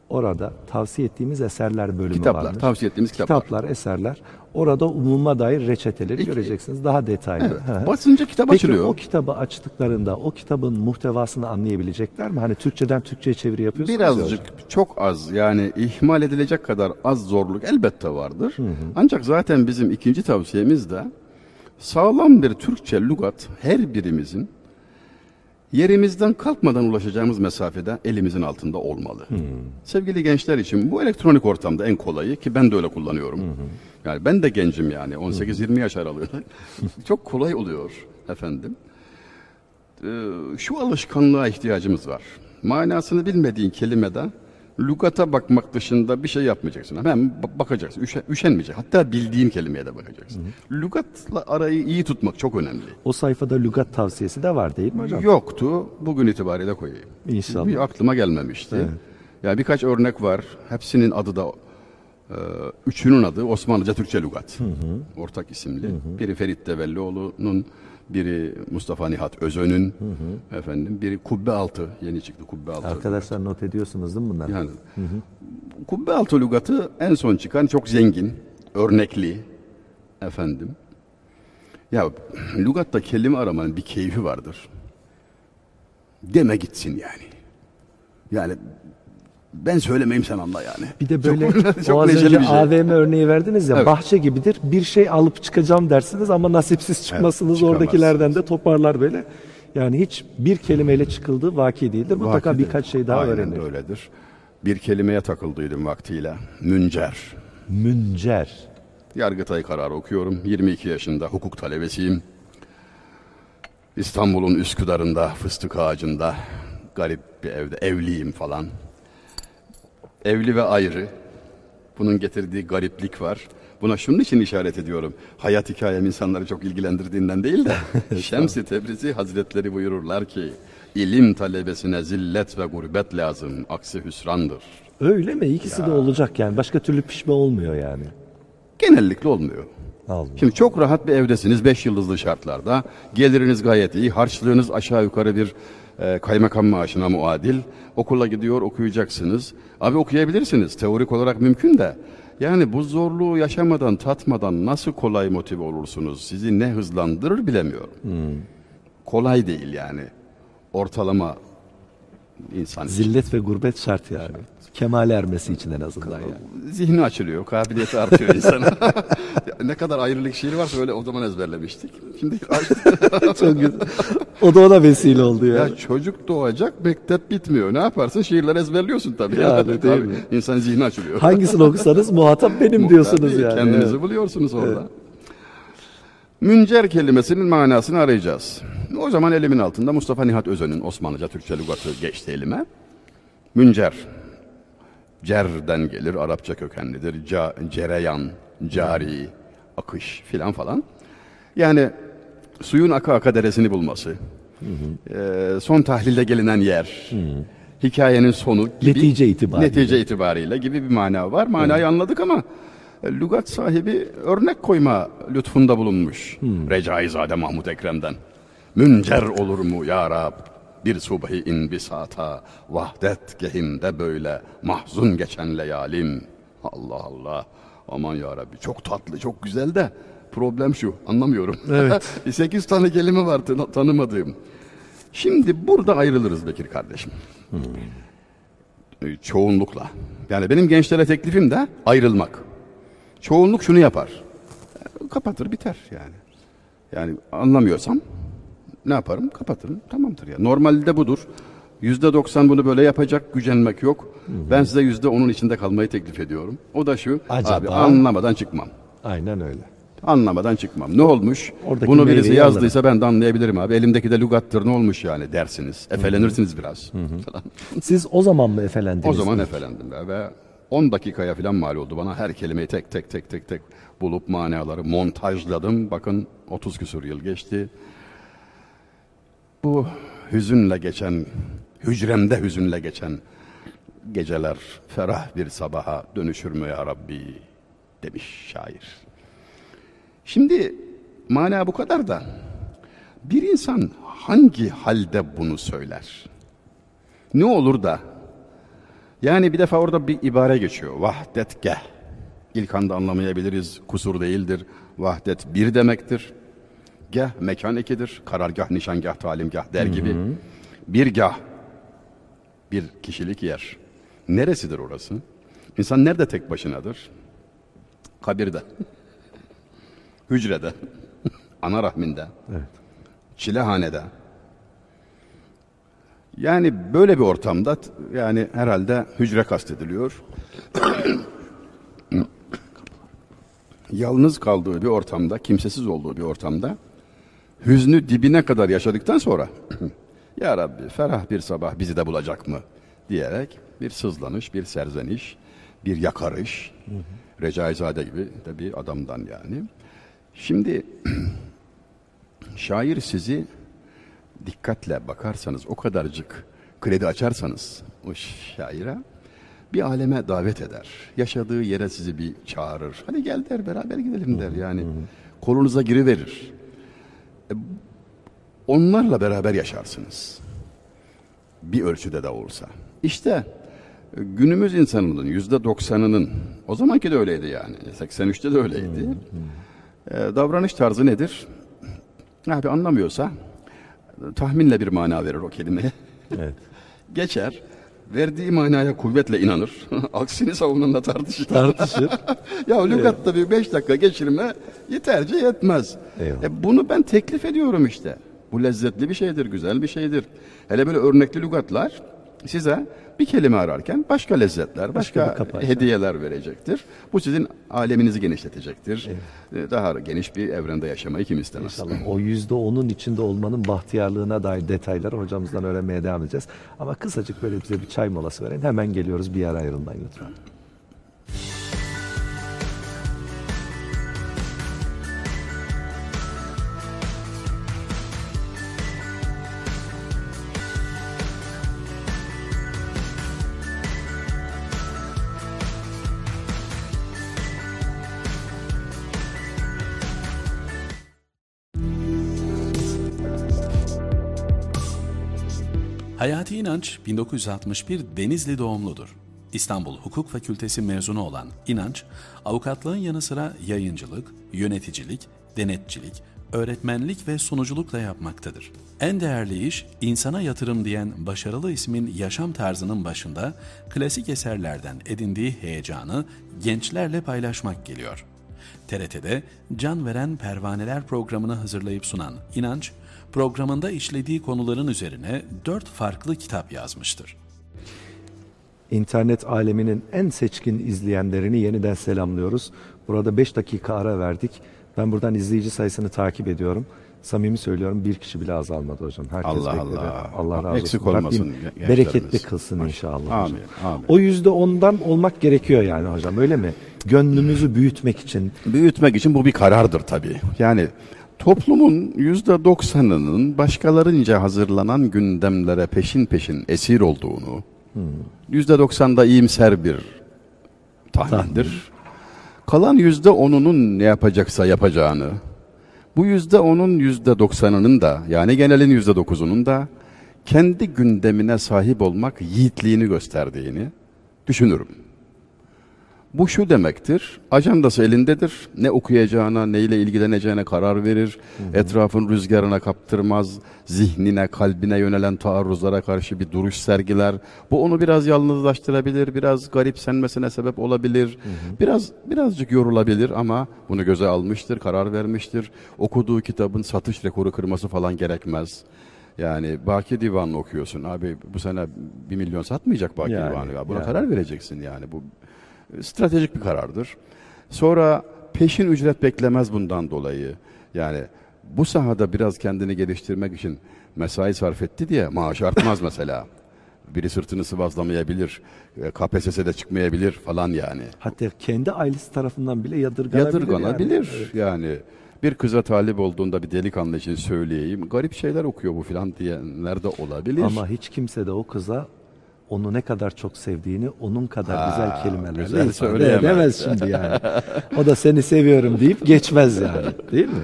Orada tavsiye ettiğimiz eserler bölümü Kitaplar, vardır. tavsiye ettiğimiz kitaplar. Kitaplar, eserler. Orada umuma dair reçeteleri göreceksiniz. Daha detaylı. Hı hı. Basınca kitap Peki açılıyor. o kitabı açtıklarında o kitabın muhtevasını anlayabilecekler mi? Hani Türkçeden Türkçe'ye çeviri yapıyorsunuz ya Birazcık, hocam. çok az yani ihmal edilecek kadar az zorluk elbette vardır. Ancak zaten bizim ikinci tavsiyemiz de sağlam bir Türkçe lügat her birimizin yerimizden kalkmadan ulaşacağımız mesafede elimizin altında olmalı. Sevgili gençler için bu elektronik ortamda en kolayı ki ben de öyle kullanıyorum. Yani ben de gencim yani 18-20 yaş aralığı. Çok kolay oluyor efendim. Ee, şu alışkanlığa ihtiyacımız var. Manasını bilmediğin kelimede lügata bakmak dışında bir şey yapmayacaksın. Hemen ba- bakacaksın. Üşe, üşenmeyecek. Hatta bildiğin kelimeye de bakacaksın. Lügatla arayı iyi tutmak çok önemli. O sayfada lügat tavsiyesi de var değil mi hocam? Yoktu. Bugün itibariyle koyayım. İnşallah. Bir aklıma gelmemişti. Ya birkaç örnek var. Hepsinin adı da e, üçünün adı Osmanlıca Türkçe Lügat. Ortak isimli. Biri Ferit Devellioğlu'nun, biri Mustafa Nihat Özön'ün, efendim, biri Kubbe Altı yeni çıktı Kubbe Altı. Arkadaşlar not ediyorsunuz değil mi bunları? Yani Kubbe Altı lügatı en son çıkan çok zengin, örnekli efendim. Ya lügatta kelime aramanın bir keyfi vardır. Deme gitsin yani. Yani ben söylemeyeyim sen anla yani. Bir de böyle çok, çok o az önce bir şey. AVM örneği verdiniz ya Evet. bahçe gibidir. Bir şey alıp çıkacağım dersiniz ama nasipsiz çıkmasınız çıkamazsınız. oradakilerden de toparlar böyle. Yani hiç bir kelimeyle çıkıldığı vaki değildir. Mutlaka Vakti de- birkaç şey daha Aynen öğrenir. öyledir. Bir kelimeye takıldıydım vaktiyle. Müncer. Müncer. Yargıtay kararı okuyorum. 22 yaşında hukuk talebesiyim. İstanbul'un Üsküdar'ında, fıstık ağacında, garip bir evde, evliyim falan. Evli ve ayrı. Bunun getirdiği gariplik var. Buna şunun için işaret ediyorum. Hayat hikayem insanları çok ilgilendirdiğinden değil de Şems-i Tebrizi Hazretleri buyururlar ki ilim talebesine zillet ve gurbet lazım. Aksi hüsrandır. Öyle mi? İkisi de olacak yani. Başka türlü pişme olmuyor yani. Genellikle olmuyor. Allah. Şimdi çok rahat bir evdesiniz 5 yıldızlı şartlarda. Geliriniz gayet iyi. Harçlığınız aşağı yukarı bir e, kaymakam maaşına muadil. Okula gidiyor okuyacaksınız. Abi okuyabilirsiniz. Teorik olarak mümkün de. Yani bu zorluğu yaşamadan, tatmadan nasıl kolay motive olursunuz? Sizi ne hızlandırır bilemiyorum. Kolay değil yani. Ortalama insan için. Zillet ve gurbet şart yani. Kemal ermesi için en azından yani. Zihni açılıyor, kabiliyeti artıyor insana. ne kadar ayrılık şiir varsa öyle o zaman ezberlemiştik. Şimdi Çok güzel. O da ona vesile oldu ya. ya çocuk doğacak, mektep bitmiyor. Ne yaparsın? Şiirler ezberliyorsun tabii. Yani değil Tabii. mi? İnsan zihni açılıyor. Hangisini okusanız muhatap benim diyorsunuz Tabii, yani. Kendinizi Evet. buluyorsunuz orada. Müncer kelimesinin manasını arayacağız. O zaman elimin altında Mustafa Nihat Özön'ün Osmanlıca Türkçe lügatı geçti elime. Müncer. Cerden gelir, Arapça kökenlidir. Ca, cereyan, cari, akış filan falan. Yani suyun aka aka deresini bulması. Ee, son tahlilde gelinen yer. Hikayenin sonu gibi. Netice itibariyle. Netice itibariyle gibi bir mana var. Manayı anladık ama e, lügat sahibi örnek koyma lütfunda bulunmuş. Recaizade Mahmut Ekrem'den. Müncer olur mu ya Rab? Bir subhi inbisata, vahdet gehinde böyle mahzun geçen leyalim. Allah Allah. Aman ya Rabbi çok tatlı, çok güzel de problem şu, anlamıyorum. Evet. Sekiz tane kelime var tan- tanımadığım. Şimdi burada ayrılırız Bekir kardeşim. E, Çoğunlukla. Yani benim gençlere teklifim de ayrılmak. Çoğunluk şunu yapar. Kapatır biter yani. Yani anlamıyorsam ne yaparım? Kapatırım. Tamamdır ya. Normalde budur. Yüzde doksan bunu böyle yapacak gücenmek yok. Ben size yüzde onun içinde kalmayı teklif ediyorum. O da şu. Acaba? Abi anlamadan çıkmam. Aynen öyle. Anlamadan çıkmam. Ne olmuş? Oradaki Bunu birisi yazdıysa ben de anlayabilirim abi. Elimdeki de lügattır ne olmuş yani dersiniz. Efelenirsiniz biraz. falan. Siz o zaman mı efelendiniz? O zaman efelendim be ve 10 dakikaya falan mal oldu bana. Her kelimeyi tek tek tek tek tek bulup manaları montajladım. Bakın 30 küsur yıl geçti. Bu hüzünle geçen, hücremde hüzünle geçen geceler ferah bir sabaha dönüşür mü ya Rabbi demiş şair. Şimdi mana bu kadar da bir insan hangi halde bunu söyler? Ne olur da yani bir defa orada bir ibare geçiyor. Vahdet geh. İlk anda anlamayabiliriz. Kusur değildir. Vahdet bir demektir. Geh mekan ekidir. Karargah, nişangah, talimgah der gibi. Bir gah. Bir kişilik yer. Neresidir orası? İnsan nerede tek başınadır? Kabirde. Hücrede. Ana rahminde. Evet. Çilehanede. Yani böyle bir ortamda yani herhalde hücre kastediliyor. Yalnız kaldığı bir ortamda, kimsesiz olduğu bir ortamda hüznü dibine kadar yaşadıktan sonra Ya Rabbi ferah bir sabah bizi de bulacak mı diyerek bir sızlanış, bir serzeniş, bir yakarış. Recaizade gibi de bir adamdan yani. Şimdi şair sizi dikkatle bakarsanız o kadarcık kredi açarsanız o şaire bir aleme davet eder. Yaşadığı yere sizi bir çağırır. Hadi gel der beraber gidelim der yani. Kolunuza giriverir. Onlarla beraber yaşarsınız. Bir ölçüde de olsa. İşte günümüz insanının yüzde doksanının o zamanki de öyleydi yani. 83'te de öyleydi. E, davranış tarzı nedir? Abi anlamıyorsa tahminle bir mana verir o kelimeye. Evet. Geçer. Verdiği manaya kuvvetle inanır. Aksini savunanla tartışır. Tartışır. ya lügatta bir beş dakika geçirme yetmez. Eyvallah. E, bunu ben teklif ediyorum işte. Bu lezzetli bir şeydir, güzel bir şeydir. Hele böyle örnekli lügatlar size bir kelime ararken başka lezzetler, başka, açar. hediyeler verecektir. Bu sizin aleminizi genişletecektir. E, Daha geniş bir evrende yaşamayı kim istemez? İnşallah o yüzde onun içinde olmanın bahtiyarlığına dair detayları hocamızdan öğrenmeye devam edeceğiz. Ama kısacık böyle bize bir çay molası verin. Hemen geliyoruz bir yere ayrılmayın lütfen. Hayati İnanç 1961 Denizli doğumludur. İstanbul Hukuk Fakültesi mezunu olan İnanç, avukatlığın yanı sıra yayıncılık, yöneticilik, denetçilik, öğretmenlik ve sunuculuk da yapmaktadır. En değerli iş, insana yatırım diyen başarılı ismin yaşam tarzının başında klasik eserlerden edindiği heyecanı gençlerle paylaşmak geliyor. TRT'de Can Veren Pervaneler programını hazırlayıp sunan İnanç, programında işlediği konuların üzerine dört farklı kitap yazmıştır. İnternet aleminin en seçkin izleyenlerini yeniden selamlıyoruz. Burada 5 dakika ara verdik. Ben buradan izleyici sayısını takip ediyorum. Samimi söylüyorum bir kişi bile azalmadı hocam. Herkes Allah bekledi. Allah. Allah razı Eksik olsun. olmasın Rabbim bereketli kılsın inşallah Amin, hocam. amin. O yüzde ondan olmak gerekiyor yani hocam öyle mi? Gönlümüzü büyütmek için. Büyütmek için bu bir karardır tabii. Yani toplumun yüzde doksanının başkalarınca hazırlanan gündemlere peşin peşin esir olduğunu, yüzde doksanda iyimser bir tahmindir. Kalan yüzde onunun ne yapacaksa yapacağını, bu yüzde onun yüzde doksanının da yani genelin yüzde dokuzunun da kendi gündemine sahip olmak yiğitliğini gösterdiğini düşünürüm. Bu şu demektir, ajandası elindedir, ne okuyacağına, neyle ilgileneceğine karar verir, etrafın rüzgarına kaptırmaz, zihnine, kalbine yönelen taarruzlara karşı bir duruş sergiler. Bu onu biraz yalnızlaştırabilir, biraz garipsenmesine sebep olabilir, biraz birazcık yorulabilir ama bunu göze almıştır, karar vermiştir. Okuduğu kitabın satış rekoru kırması falan gerekmez. Yani Baki Divanı'nı okuyorsun. Abi bu sene bir milyon satmayacak Baki Yani, Divanı. Buna yani. karar vereceksin yani. Bu stratejik bir karardır. Sonra peşin ücret beklemez bundan dolayı. Yani bu sahada biraz kendini geliştirmek için mesai sarf etti diye maaş artmaz mesela. Biri sırtını sıvazlamayabilir, e, KPSS'de çıkmayabilir falan yani. Hatta kendi ailesi tarafından bile yadırganabilir. Yadırganabilir Yani. yani. Bir kıza talip olduğunda bir delikanlı için söyleyeyim. Garip şeyler okuyor bu filan diyenler de olabilir. Ama hiç kimse de o kıza onu ne kadar çok sevdiğini onun kadar Ha, güzel kelimelerle ifade söyleyemez. edemez şimdi yani. O da seni seviyorum deyip geçmez yani. Değil mi?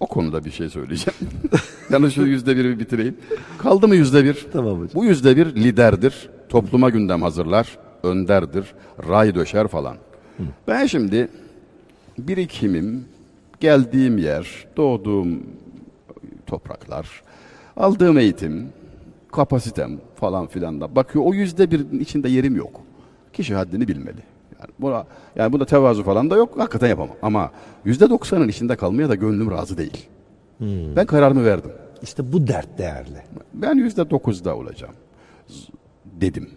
O konuda bir şey söyleyeceğim. yani şu yüzde biri bitireyim. Kaldı mı yüzde bir? Tamam hocam. Bu yüzde bir liderdir. Topluma gündem hazırlar. Önderdir. Ray döşer falan. Ben şimdi birikimim, geldiğim yer, doğduğum topraklar, aldığım eğitim, kapasitem falan filan da bakıyor. O yüzde birin içinde yerim yok. Kişi haddini bilmeli. Yani buna, yani bunda tevazu falan da yok. Hakikaten yapamam. Ama yüzde doksanın içinde kalmaya da gönlüm razı değil. Ben kararımı verdim. İşte bu dert değerli. Ben yüzde dokuzda olacağım. Dedim.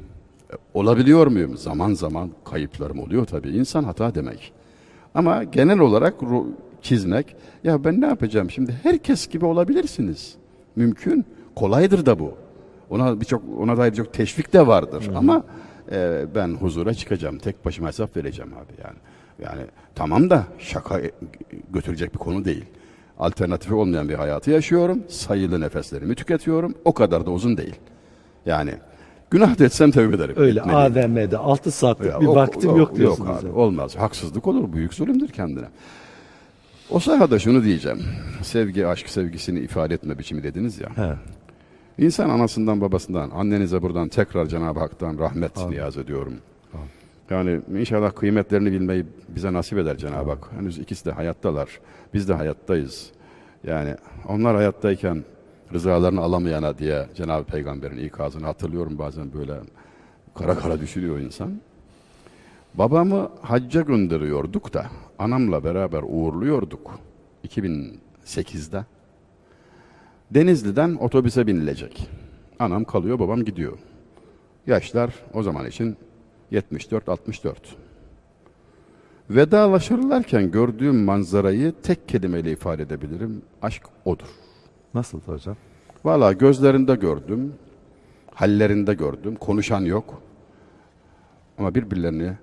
E, Olabiliyor muyum? Zaman zaman kayıplarım oluyor tabii. İnsan hata demek. Ama genel olarak çizmek, ya ben ne yapacağım şimdi? Herkes gibi olabilirsiniz. Mümkün. Kolaydır da bu. Ona birçok ona dair çok teşvik de vardır. Ama e, ben huzura çıkacağım. Tek başıma hesap vereceğim abi yani. Yani tamam da şaka e, götürecek bir konu değil. Alternatifi olmayan bir hayatı yaşıyorum. Sayılı nefeslerimi tüketiyorum. O kadar da uzun değil. Yani günah da etsem tövbe ederim. Öyle Etmeliyim. AVM'de 6 saatlik Ya bir o- vaktim o- yok diyorsunuz. Yok abi, yani. olmaz. Haksızlık olur. Büyük zulümdür kendine. O sahada şunu diyeceğim. Sevgi, aşk sevgisini ifade etme biçimi dediniz ya. He. İnsan anasından babasından, annenize buradan tekrar Cenab-ı Hak'tan rahmet niyaz ediyorum. Yani inşallah kıymetlerini bilmeyi bize nasip eder Cenab-ı Hak. Henüz ikisi de hayattalar. Biz de hayattayız. Yani onlar hayattayken rızalarını alamayana diye Cenab-ı Peygamber'in ikazını hatırlıyorum bazen böyle kara kara düşürüyor insan. Babamı hacca gönderiyorduk da anamla beraber uğurluyorduk 2008'de. Denizli'den otobüse binilecek. Anam kalıyor, babam gidiyor. Yaşlar o zaman için 74-64. Vedalaşırlarken gördüğüm manzarayı tek kelimeyle ifade edebilirim. Aşk odur. Nasıl hocam? Valla gözlerinde gördüm, hallerinde gördüm. Konuşan yok. Ama birbirlerini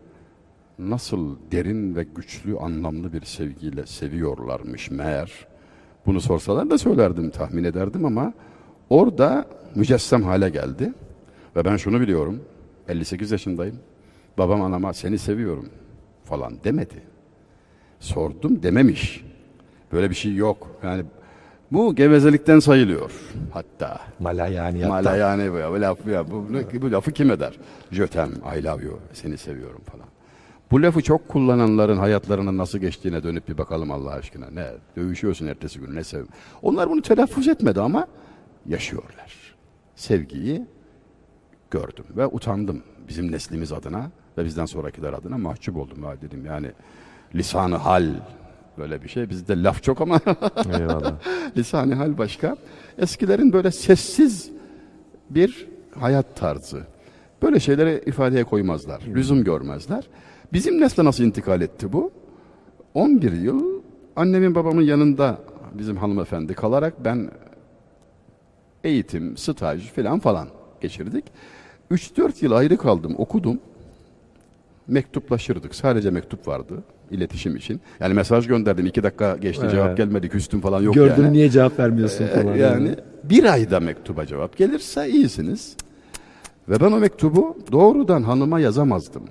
nasıl derin ve güçlü, anlamlı bir sevgiyle seviyorlarmış meğer. Bunu sorsalar da söylerdim, tahmin ederdim ama orada mücessem hale geldi. Ve ben şunu biliyorum, 58 yaşındayım. Babam anama seni seviyorum falan demedi. Sordum dememiş. Böyle bir şey yok. Yani bu gevezelikten sayılıyor hatta. Mala yani yatta. Mala yani bu ya, bu laf ya, bu, bu lafı kim eder? Jötem, I love you, seni seviyorum falan. Bu lafı çok kullananların hayatlarının nasıl geçtiğine dönüp bir bakalım Allah aşkına. Ne dövüşüyorsun ertesi gün ne sev. Onlar bunu telaffuz etmedi ama yaşıyorlar. Sevgiyi gördüm ve utandım bizim neslimiz adına ve bizden sonrakiler adına mahcup oldum. Ya dedim yani lisanı hal böyle bir şey. Bizde laf çok ama lisanı hal başka. Eskilerin böyle sessiz bir hayat tarzı. Böyle şeyleri ifadeye koymazlar. Lüzum görmezler. Bizim nesle nasıl intikal etti bu? 11 yıl annemin babamın yanında bizim hanımefendi kalarak ben eğitim, staj falan falan geçirdik. 3-4 yıl ayrı kaldım, okudum. Mektuplaşırdık. Sadece mektup vardı iletişim için. Yani mesaj gönderdim. iki dakika geçti Evet. cevap gelmedi. Küstüm falan yok Gördün yani. niye cevap vermiyorsun Ee, falan. yani bir ayda mektuba cevap gelirse iyisiniz. Ve ben o mektubu doğrudan hanıma yazamazdım.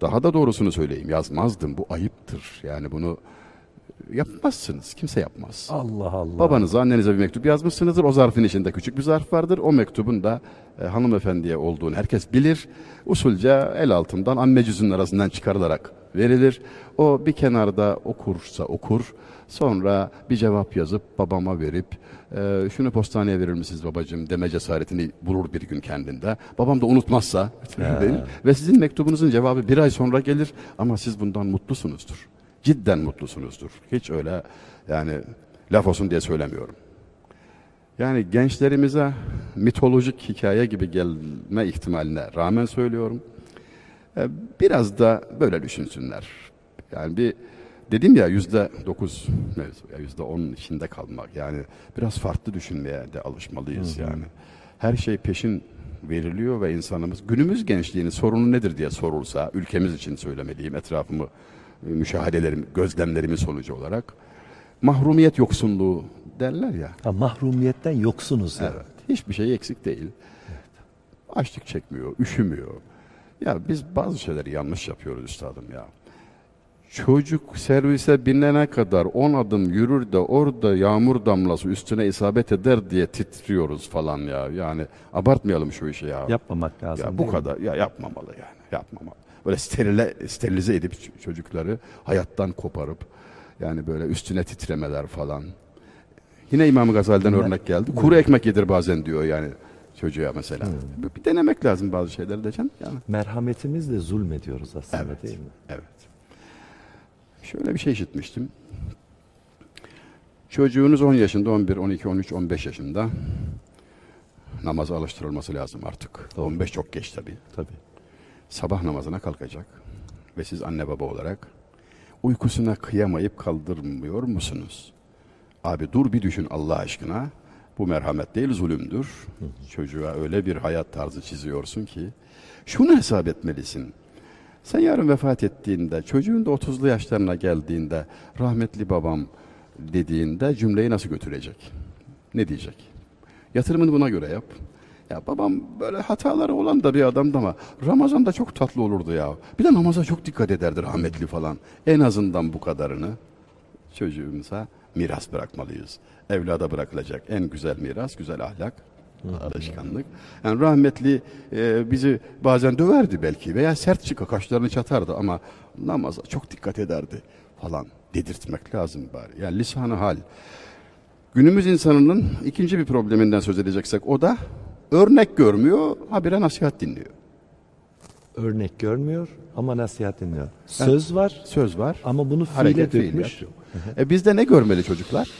Daha da doğrusunu söyleyeyim yazmazdım. Bu ayıptır. Yani bunu yapmazsınız. Kimse yapmaz. Allah Allah. Babanıza, annenize bir mektup yazmışsınızdır. O zarfın içinde küçük bir zarf vardır. O mektubun da e, hanımefendiye olduğunu herkes bilir. Usulca el altından amme cüzünün arasından çıkarılarak verilir. O bir kenarda okursa okur. Sonra bir cevap yazıp babama verip e, şunu postaneye verir misiniz babacığım deme cesaretini bulur bir gün kendinde. Babam da unutmazsa değil. ve sizin mektubunuzun cevabı bir ay sonra gelir ama siz bundan mutlusunuzdur. Cidden mutlusunuzdur. Hiç öyle yani laf olsun diye söylemiyorum. Yani gençlerimize mitolojik hikaye gibi gelme ihtimaline rağmen söylüyorum. E, Biraz da böyle düşünsünler. Yani bir dedim ya yüzde dokuz yüzde on içinde kalmak. Yani biraz farklı düşünmeye de alışmalıyız yani. Her şey peşin veriliyor ve insanımız günümüz gençliğinin sorunu nedir diye sorulsa ülkemiz için söylemeliyim etrafımı e, müşahedelerim, gözlemlerimin sonucu olarak mahrumiyet yoksunluğu derler ya. Ha, mahrumiyetten yoksunuz ya. Evet. Hiçbir şey eksik değil. Açlık çekmiyor, üşümüyor. Ya biz bazı şeyleri yanlış yapıyoruz üstadım ya. Çocuk servise binene kadar 10 adım yürür de orada yağmur damlası üstüne isabet eder diye titriyoruz falan ya. Yani abartmayalım şu işi ya. Yapmamak lazım. Ya bu değil mi? kadar ya yapmamalı yani. Yapmamalı. Böyle sterile, sterilize edip çocukları hayattan koparıp yani böyle üstüne titremeler falan. Yine İmam Gazali'den örnek geldi. Kuru ekmek yedir bazen diyor yani çocuğa mesela. Bir- Bir denemek lazım bazı şeyleri de canım. Yani. Merhametimizle zulmediyoruz aslında Evet. değil mi? Evet. Şöyle bir şey işitmiştim. Çocuğunuz 10 yaşında, 11, 12, 13, 15 yaşında namaza alıştırılması lazım artık. 15 çok geç tabii. Tabii. sabah namazına kalkacak ve siz anne baba olarak uykusuna kıyamayıp kaldırmıyor musunuz? Abi dur bir düşün Allah aşkına. Bu merhamet değil zulümdür. Çocuğa öyle bir hayat tarzı çiziyorsun ki şunu hesap etmelisin. Sen yarın vefat ettiğinde, çocuğun da 30'lu yaşlarına geldiğinde rahmetli babam dediğinde cümleyi nasıl götürecek? Ne diyecek? Yatırımını buna göre yap. Ya babam böyle hataları olan da bir adamdı ama Ramazan'da çok tatlı olurdu ya. Bir de namaza çok dikkat ederdi rahmetli falan. En azından bu kadarını çocuğumuza miras bırakmalıyız. Evlada bırakılacak en güzel miras, güzel ahlak, alışkanlık. Yani rahmetli e, bizi bazen döverdi belki veya sert çıka kaşlarını çatardı ama namaza çok dikkat ederdi falan dedirtmek lazım bari. Yani lisanı hal. Günümüz insanının ikinci bir probleminden söz edeceksek o da örnek görmüyor, habire nasihat dinliyor. Örnek görmüyor ama nasihat dinliyor. Söz var Söz var, ama bunu fiile dökmüş. E bizde ne görmeli çocuklar?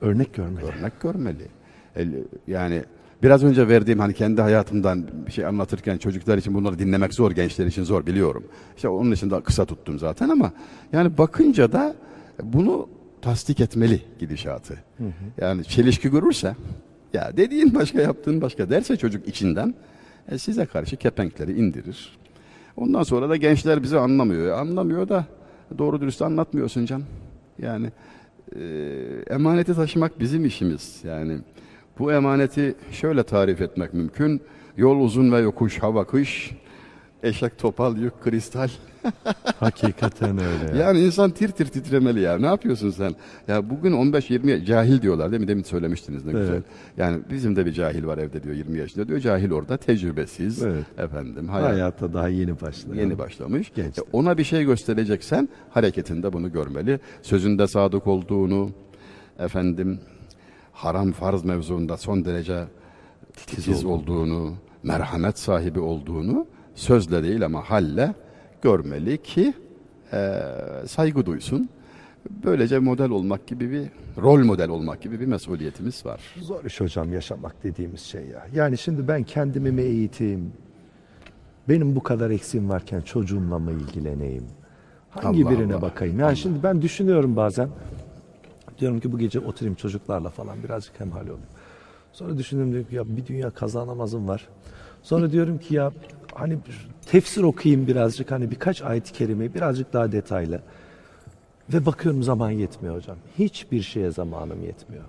Örnek görmeli. Örnek görmeli. E, Yani biraz önce verdiğim hani kendi hayatımdan bir şey anlatırken çocuklar için bunları dinlemek zor, gençler için zor biliyorum. İşte onun için de kısa tuttum zaten ama yani bakınca da bunu tasdik etmeli gidişatı. Yani çelişki görürse ya dediğin başka yaptığın başka derse çocuk içinden e, size karşı kepenkleri indirir. Ondan sonra da gençler bizi anlamıyor. E, Anlamıyor da doğru dürüst anlatmıyorsun can. Yani e, emaneti taşımak bizim işimiz. Yani bu emaneti şöyle tarif etmek mümkün. Yol uzun ve yokuş hava kış. Eşek topal yük kristal. Hakikaten öyle ya. Yani insan tir tir titremeli ya. Ne yapıyorsun sen? Ya bugün 15-20 cahil diyorlar değil mi? Demin söylemiştiniz ne güzel. Evet. Yani bizim de bir cahil var evde diyor 20 yaşında diyor. Cahil orada tecrübesiz. Evet. Efendim hayat, Hayata daha yeni başladı. yeni başlamış. Genç. E, ona bir şey göstereceksen hareketinde bunu görmeli. Sözünde sadık olduğunu efendim haram farz mevzuunda son derece titiz olduğunu, merhamet sahibi olduğunu sözle değil ama halle görmeli ki e, saygı duysun. Böylece model olmak gibi bir rol model olmak gibi bir mesuliyetimiz var. Zor iş hocam yaşamak dediğimiz şey ya. Yani şimdi ben kendimi mi eğiteyim? Benim bu kadar eksiğim varken çocuğumla mı ilgileneyim? Hangi Allah birine Allah. bakayım? Yani şimdi ben düşünüyorum bazen. Diyorum ki bu gece oturayım çocuklarla falan birazcık hemhal olayım. Sonra düşündüm diyorum ki ya bir dünya kaza namazım var. Sonra diyorum ki ya hani tefsir okuyayım birazcık hani birkaç ayet-i kerime birazcık daha detaylı. Ve bakıyorum zaman yetmiyor hocam. Hiçbir şeye zamanım yetmiyor.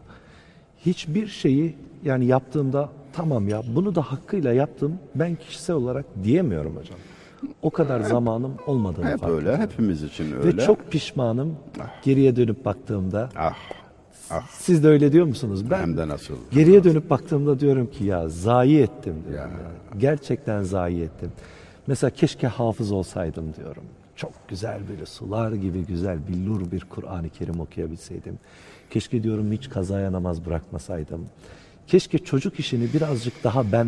Hiçbir şeyi yani yaptığımda tamam ya bunu da hakkıyla yaptım ben kişisel olarak diyemiyorum hocam. O kadar zamanım olmadığını Hep fark öyle, ediyorum. hepimiz için öyle. Ve çok pişmanım geriye dönüp baktığımda. ah Siz de öyle diyor musunuz? Ben hem de nasıl. geriye dönüp baktığımda diyorum ki ya zayi ettim diyorum. Ya. ya. Gerçekten zayi ettim. Mesela keşke hafız olsaydım diyorum. Çok güzel böyle sular gibi güzel billur bir Kur'an-ı Kerim okuyabilseydim. Keşke diyorum hiç kazaya namaz bırakmasaydım. Keşke çocuk işini birazcık daha ben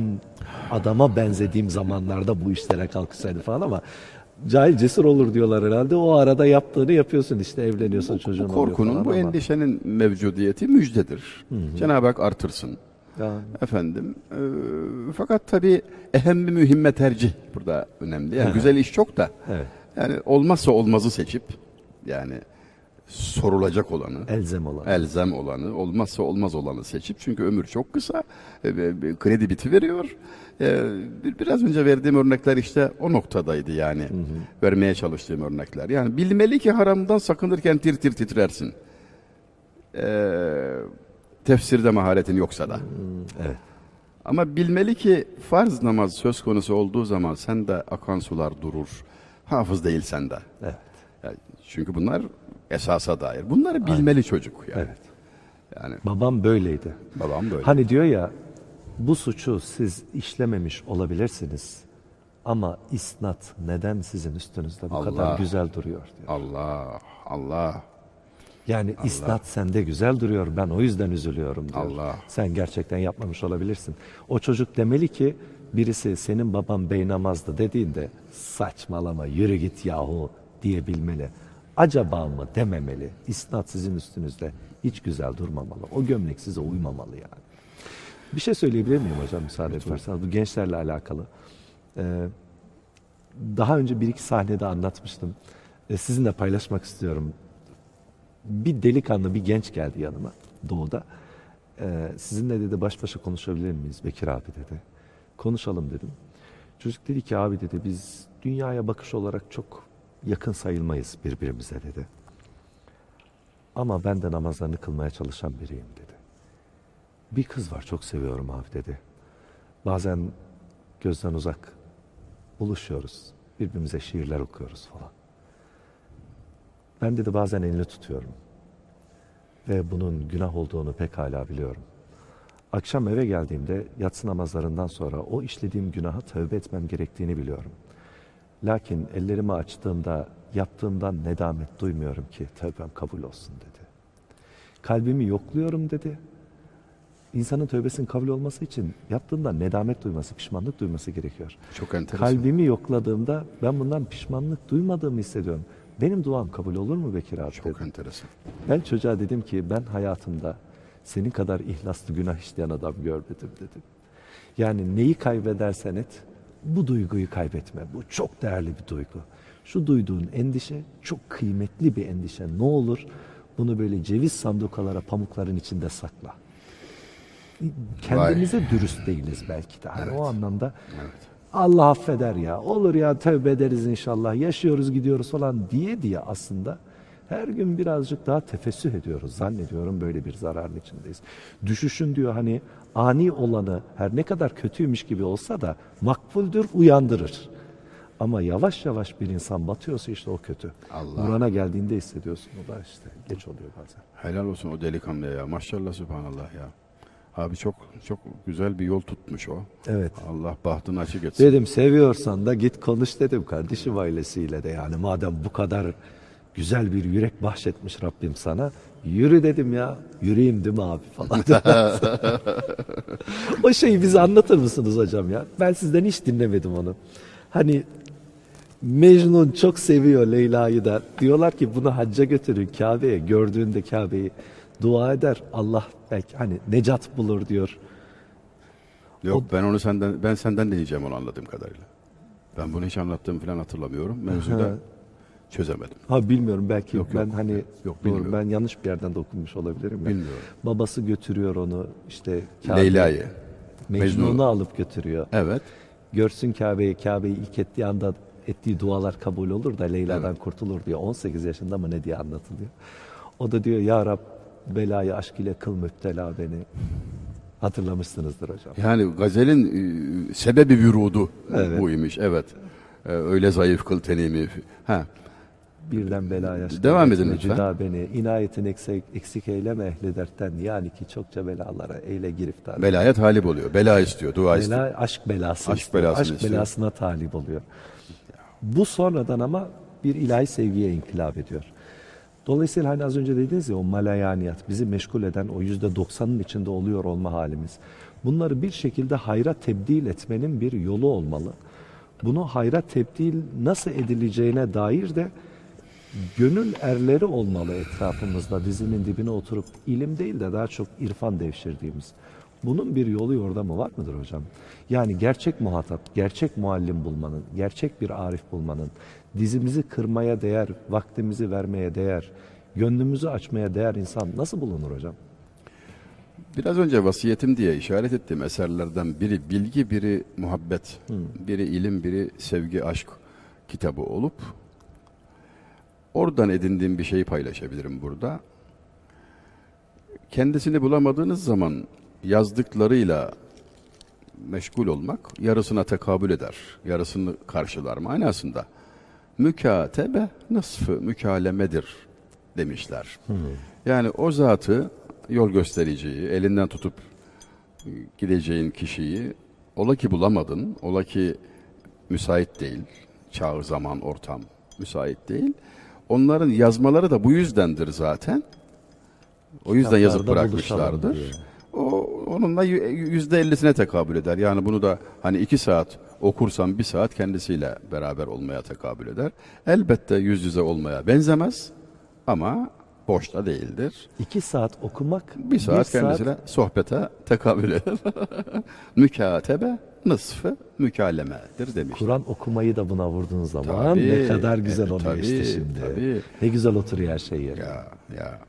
adama benzediğim zamanlarda bu işlere kalkışsaydı falan ama cahil cesur olur diyorlar herhalde. O arada yaptığını yapıyorsun işte evleniyorsun çocuğun Bu oluyor korkunun, bu ama- endişenin mevcudiyeti müjdedir. Cenab-ı Hak artırsın. Ya, Efendim, e, fakat tabii ehem bir mühimme tercih burada önemli. Yani güzel iş çok da. evet. Yani olmazsa olmazı seçip yani sorulacak olanı, Elzem olan. elzem olanı, olmazsa olmaz olanı seçip çünkü ömür çok kısa, e, ve- ve kredi biti veriyor. E, bir- biraz önce verdiğim örnekler işte o noktadaydı yani vermeye çalıştığım örnekler. Yani bilmeli ki haramdan sakınırken tir tir titrersin. E, tefsirde maharetin yoksa da. Evet. Ama bilmeli ki farz namaz söz konusu olduğu zaman sen de akan sular durur. Hafız değilsen de. Evet. Yani çünkü bunlar esasa dair. Bunları bilmeli çocuk yani. Evet. Yani Babam böyleydi. babam böyle. Hani diyor ya bu suçu siz işlememiş olabilirsiniz ama isnat neden sizin üstünüzde bu Allah. kadar güzel duruyor diyor. Allah, Allah, Yani isnat sende güzel duruyor ben o yüzden üzülüyorum diyor. Allah. Sen gerçekten yapmamış olabilirsin. O çocuk demeli ki birisi senin baban beynamazdı dediğinde saçmalama yürü git yahu diyebilmeli. Acaba mı dememeli. İsnat sizin üstünüzde hiç güzel durmamalı. O gömlek size uymamalı yani. Bir şey söyleyebilir miyim hocam müsaade ederseniz? Bu gençlerle alakalı. Ee, daha önce bir iki sahnede anlatmıştım. Ee, sizinle paylaşmak istiyorum. Bir delikanlı, bir genç geldi yanıma doğuda. Ee, sizinle dedi baş başa konuşabilir miyiz Bekir abi dedi. Konuşalım dedim. Çocuk dedi ki abi dedi biz dünyaya bakış olarak çok yakın sayılmayız birbirimize dedi. Ama ben de namazlarını kılmaya çalışan biriyim dedi. Bir kız var çok seviyorum abi dedi. Bazen gözden uzak buluşuyoruz. Birbirimize şiirler okuyoruz falan. Ben dedi bazen elini tutuyorum. Ve bunun günah olduğunu pekala biliyorum. Akşam eve geldiğimde yatsı namazlarından sonra o işlediğim günaha tövbe etmem gerektiğini biliyorum. Lakin ellerimi açtığımda yaptığımdan nedamet duymuyorum ki tövbem kabul olsun dedi. Kalbimi yokluyorum dedi. İnsanın tövbesinin kabul olması için yaptığından nedamet duyması, pişmanlık duyması gerekiyor. Çok enteresan. Kalbimi yokladığımda ben bundan pişmanlık duymadığımı hissediyorum. Benim duam kabul olur mu Bekir abi? Çok dedim. enteresan. Ben çocuğa dedim ki ben hayatımda senin kadar ihlaslı günah işleyen adam görmedim dedim. Yani neyi kaybedersen et bu duyguyu kaybetme. Bu çok değerli bir duygu. Şu duyduğun endişe çok kıymetli bir endişe. Ne olur bunu böyle ceviz sandukalara pamukların içinde sakla. Kendimize dürüst değiliz belki de. Hani o anlamda Allah affeder ya. Olur ya tövbe ederiz inşallah. Yaşıyoruz gidiyoruz falan diye diye aslında her gün birazcık daha tefessüh ediyoruz. Zannediyorum böyle bir zararın içindeyiz. Düşüşün diyor hani ani olanı her ne kadar kötüymüş gibi olsa da makbuldür, uyandırır. Ama yavaş yavaş bir insan batıyorsa işte o kötü. Allah. Burana geldiğinde hissediyorsun. O da işte geç oluyor bazen. Helal olsun o delikanlıya ya. Maşallah subhanallah ya. Abi çok çok güzel bir yol tutmuş o. Evet. Allah bahtını açık etsin. Dedim seviyorsan da git konuş dedim kardeşim ailesiyle de yani madem bu kadar güzel bir yürek bahşetmiş Rabbim sana yürü dedim ya yürüyeyim değil mi abi falan. o şeyi bize anlatır mısınız hocam ya? Ben sizden hiç dinlemedim onu. Hani Mecnun çok seviyor Leyla'yı da. Diyorlar ki bunu hacca götürün Kabe'ye. Gördüğünde Kabe'yi dua eder. Allah belki hani necat bulur diyor. Yok ben onu senden ben senden deneyeceğim onu anladığım kadarıyla. Ben bunu hiç anlattığımı falan hatırlamıyorum. Mevzuda. Çözemedim. Ha bilmiyorum belki Yok, ben yok. hani Yok, doğru, bilmiyorum. ben yanlış bir yerden de okunmuş olabilirim. ya. Bilmiyorum. Babası götürüyor onu işte Leyla'yı. Mecnun'u Mecnun'u. alıp götürüyor. Evet. Görsün Kabe'yi, Kabe'yi ilk ettiği anda ettiği dualar kabul olur da Leyla'dan kurtulur diyor. 18 yaşında mı ne diye anlatılıyor. O da diyor ya Rab belayı aşk ile kıl müptela beni. Hatırlamışsınızdır hocam. Yani gazelin e, sebebi vürudu Evet. bu imiş. Evet. E, öyle zayıf kıl tenimi. Ha. Birden belaya Devam edin lütfen. Cüda beni, inayetin eksik, eksik eyleme ehli dertten. Yani ki çokça belalara eyle giriftar. Belaya talip oluyor. Bela istiyor. Dua istiyor. Bela aşk belası Aşk istiyor. belasını aşk istiyor. belasına talip oluyor. Bu sonradan ama bir ilahi sevgiye inkılap ediyor. Dolayısıyla hani az önce dediniz ya o malayaniyat bizi meşgul eden o yüzde doksanın içinde oluyor olma halimiz. Bunları bir şekilde hayra tebdil etmenin bir yolu olmalı. Bunu hayra tebdil nasıl edileceğine dair de gönül erleri olmalı etrafımızda dizinin dibine oturup ilim değil de daha çok irfan devşirdiğimiz. Bunun bir yolu yordamı var mıdır hocam? Yani gerçek muhatap, gerçek muallim bulmanın, gerçek bir arif bulmanın, dizimizi kırmaya değer, vaktimizi vermeye değer, gönlümüzü açmaya değer insan nasıl bulunur hocam? Biraz önce vasiyetim diye işaret ettiğim eserlerden biri bilgi, biri muhabbet, biri ilim, biri sevgi, aşk kitabı olup oradan edindiğim bir şeyi paylaşabilirim burada. Kendisini bulamadığınız zaman yazdıklarıyla meşgul olmak yarısına tekabül eder, yarısını karşılar manasında. Mükatebe nısfı mükalemedir demişler. Yani o zatı yol göstericiyi, elinden tutup gideceğin kişiyi ola ki bulamadın, ola ki müsait değil, çağı, zaman, ortam müsait değil. Onların yazmaları da bu yüzdendir zaten. O yüzden yazıp bırakmışlardır. O onunla yü- yüzde ellisine tekabül eder. Yani bunu da hani iki saat okursam bir saat kendisiyle beraber olmaya tekabül eder. Elbette yüz yüze olmaya benzemez ama boş da değildir. İki saat okumak, Bir saat kendisiyle sohbete tekabül eder. Mükatebe nısfı mükalemedir demiş. Kur'an okumayı da buna vurduğun zaman Tabii, ne kadar güzel e, oluyor tabii, işte şimdi. tabii. Ne güzel oturuyor her şey yerine. Ya ya.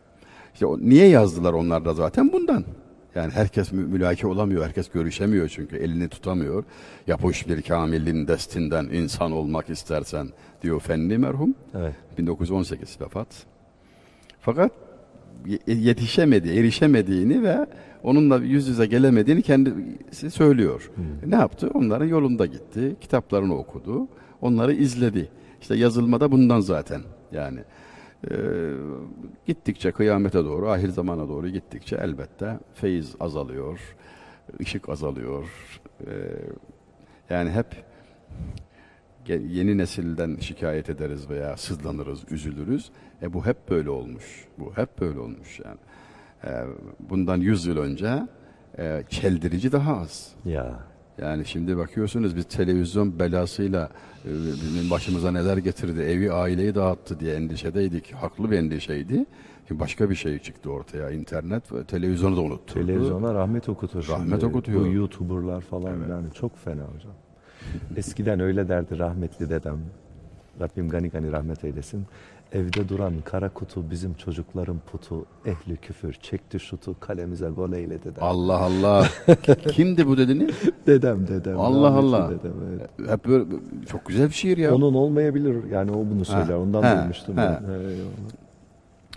İşte o, niye yazdılar onlar da zaten bundan. Yani herkes mü- mülaki olamıyor, herkes görüşemiyor çünkü elini tutamıyor. Yapış bir kamilin destinden insan olmak istersen diyor Fendi merhum. Evet. 1918 vefat. Fakat ye- yetişemedi, erişemediğini ve onunla yüz yüze gelemediğini kendisi söylüyor. Ne yaptı? Onların yolunda gitti, kitaplarını okudu, onları izledi. İşte yazılmada bundan zaten yani. Ee, gittikçe kıyamete doğru, ahir zamana doğru gittikçe elbette feyiz azalıyor, ışık azalıyor. Ee, yani hep yeni nesilden şikayet ederiz veya sızlanırız, üzülürüz. E bu hep böyle olmuş. Bu hep böyle olmuş yani. E, bundan 100 yıl önce e, çeldirici daha az. Ya. Yani şimdi bakıyorsunuz biz televizyon belasıyla e, bizim başımıza neler getirdi, evi aileyi dağıttı diye endişedeydik. Haklı bir endişeydi. Şimdi başka bir şey çıktı ortaya. İnternet ve televizyonu da unutturdu. Televizyona rahmet okutur. Rahmet şimdi. okutuyor. Bu YouTuber'lar falan yani çok fena hocam. Eskiden öyle derdi rahmetli dedem. Rabbim gani gani rahmet eylesin. Evde duran kara kutu bizim çocukların putu. Ehli küfür çekti şutu kalemize gol eyledi dedem. Allah Allah. Kimdi bu dediniz? Dedem dedem. Allah rahmetli Allah. Dedem, evet. Hep böyle çok güzel bir şiir ya. Onun olmayabilir yani o bunu söyler. Ondan ha, duymuştum ha. ben.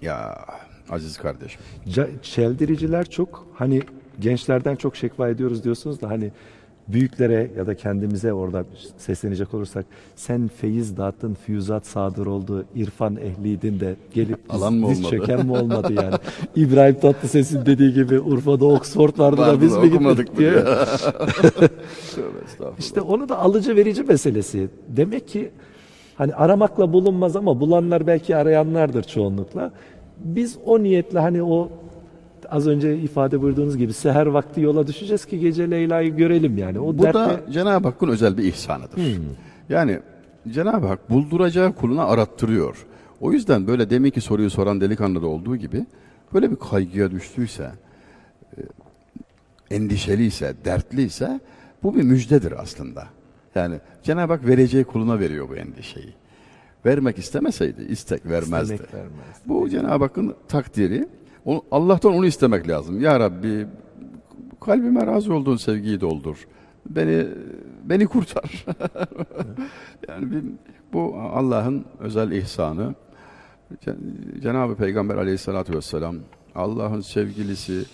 Ya aziz kardeşim. Ca- çeldiriciler çok hani gençlerden çok şekva ediyoruz diyorsunuz da hani büyüklere ya da kendimize orada seslenecek olursak sen feyiz dağıttın, füyüzat sadır oldu, irfan ehliydin de gelip Alan mı diz olmadı? çöken mi olmadı yani? İbrahim Tatlıses'in dediği gibi Urfa'da Oxford vardı, da biz mi mı diye. İşte onu da alıcı verici meselesi. Demek ki hani aramakla bulunmaz ama bulanlar belki arayanlardır çoğunlukla. Biz o niyetle hani o az önce ifade buyurduğunuz gibi seher vakti yola düşeceğiz ki gece Leyla'yı görelim yani. O Bu dertle da Cenab-ı Hakk'ın özel bir ihsanıdır. Yani Cenab-ı Hak bulduracağı kuluna arattırıyor. O yüzden böyle deminki soruyu soran delikanlıda olduğu gibi böyle bir kaygıya düştüyse, e, endişeliyse, dertliyse bu bir müjdedir aslında. Yani Cenab-ı Hak vereceği kuluna veriyor bu endişeyi. Vermek istemeseydi istek vermezdi. İstemek vermezdi. Bu Cenab-ı Hakk'ın takdiri. Allah'tan onu istemek lazım. Ya Rabbi kalbime razı olduğun sevgiyi doldur. Beni beni kurtar. yani bir- bu Allah'ın özel ihsanı. Cen- Cenab-ı Peygamber aleyhissalatü vesselam Allah'ın sevgilisi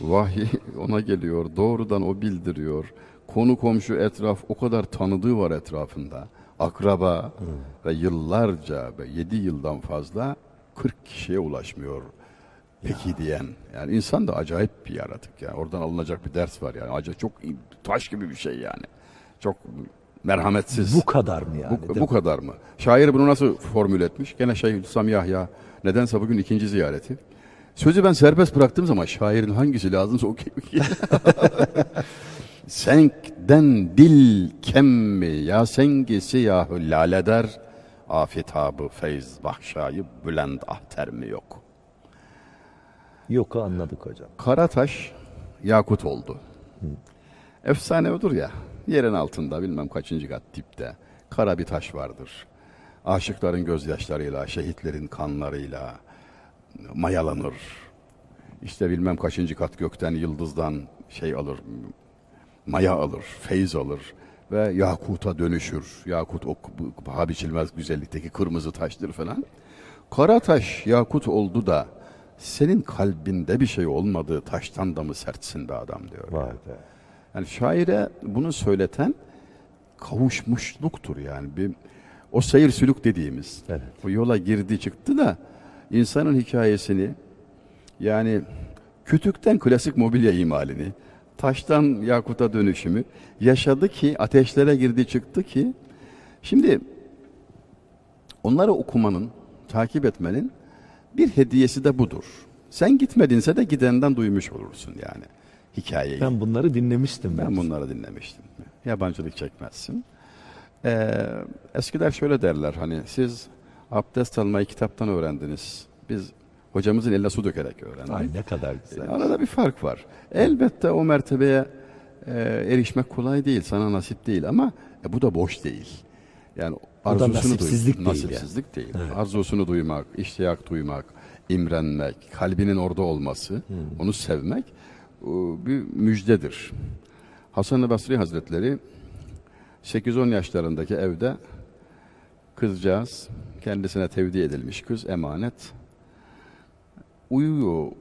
vahiy ona geliyor. Doğrudan o bildiriyor. Konu komşu etraf o kadar tanıdığı var etrafında. Akraba ve yıllarca ve yedi yıldan fazla 40 kişiye ulaşmıyor. Peki diyen. Yani insan da acayip bir yaratık yani. Oradan alınacak bir ders var yani. Acayip çok taş gibi bir şey yani. Çok merhametsiz. bu kadar mı yani? Bu, bu mi? kadar mı? Şair bunu nasıl formül etmiş? Gene Şeyhülislam Yahya. Nedense bugün ikinci ziyareti. Sözü ben serbest bıraktığım zaman şairin hangisi lazımsa ki. Senkden dil kemmi ya sengi siyahü laleder afitabı feyz bahşayı bülend ahter mi yok. Yok anladık hocam. Karataş yakut oldu. Efsane odur ya. Yerin altında bilmem kaçıncı kat dipte kara bir taş vardır. Aşıkların gözyaşlarıyla, şehitlerin kanlarıyla mayalanır. İşte bilmem kaçıncı kat gökten yıldızdan şey alır, maya alır, feyz alır ve yakuta dönüşür. Yakut o paha biçilmez güzellikteki kırmızı taştır falan. Kara taş yakut oldu da senin kalbinde bir şey olmadığı taştan da mı sertsin be adam diyor. Vay be. Yani şaire bunu söyleten kavuşmuşluktur yani. Bir, o seyir sülük dediğimiz. Evet. Bu yola girdi çıktı da insanın hikayesini yani kütükten klasik mobilya imalini, taştan yakuta dönüşümü yaşadı ki ateşlere girdi çıktı ki şimdi onları okumanın, takip etmenin bir hediyesi de budur. Sen gitmedinse de gidenden duymuş olursun yani hikayeyi. Ben bunları dinlemiştim. Ben bunları dinlemiştim. Yabancılık çekmezsin. Ee, eskiler şöyle derler hani siz abdest almayı kitaptan öğrendiniz. Biz hocamızın eline su dökerek öğrendik. Ay ne kadar güzel. Arada bir fark var. Elbette o mertebeye e, erişmek kolay değil, sana nasip değil ama e, bu da boş değil. Yani da arzusunu nasipsizlik duy- değil nasipsizlik değil. Arzusunu duymak, iştiyak duymak, imrenmek, kalbinin orada olması, onu sevmek o, bir müjdedir. Hasan-ı Basri Hazretleri 8-10 yaşlarındaki evde kızcağız kendisine tevdi edilmiş kız emanet uyuyor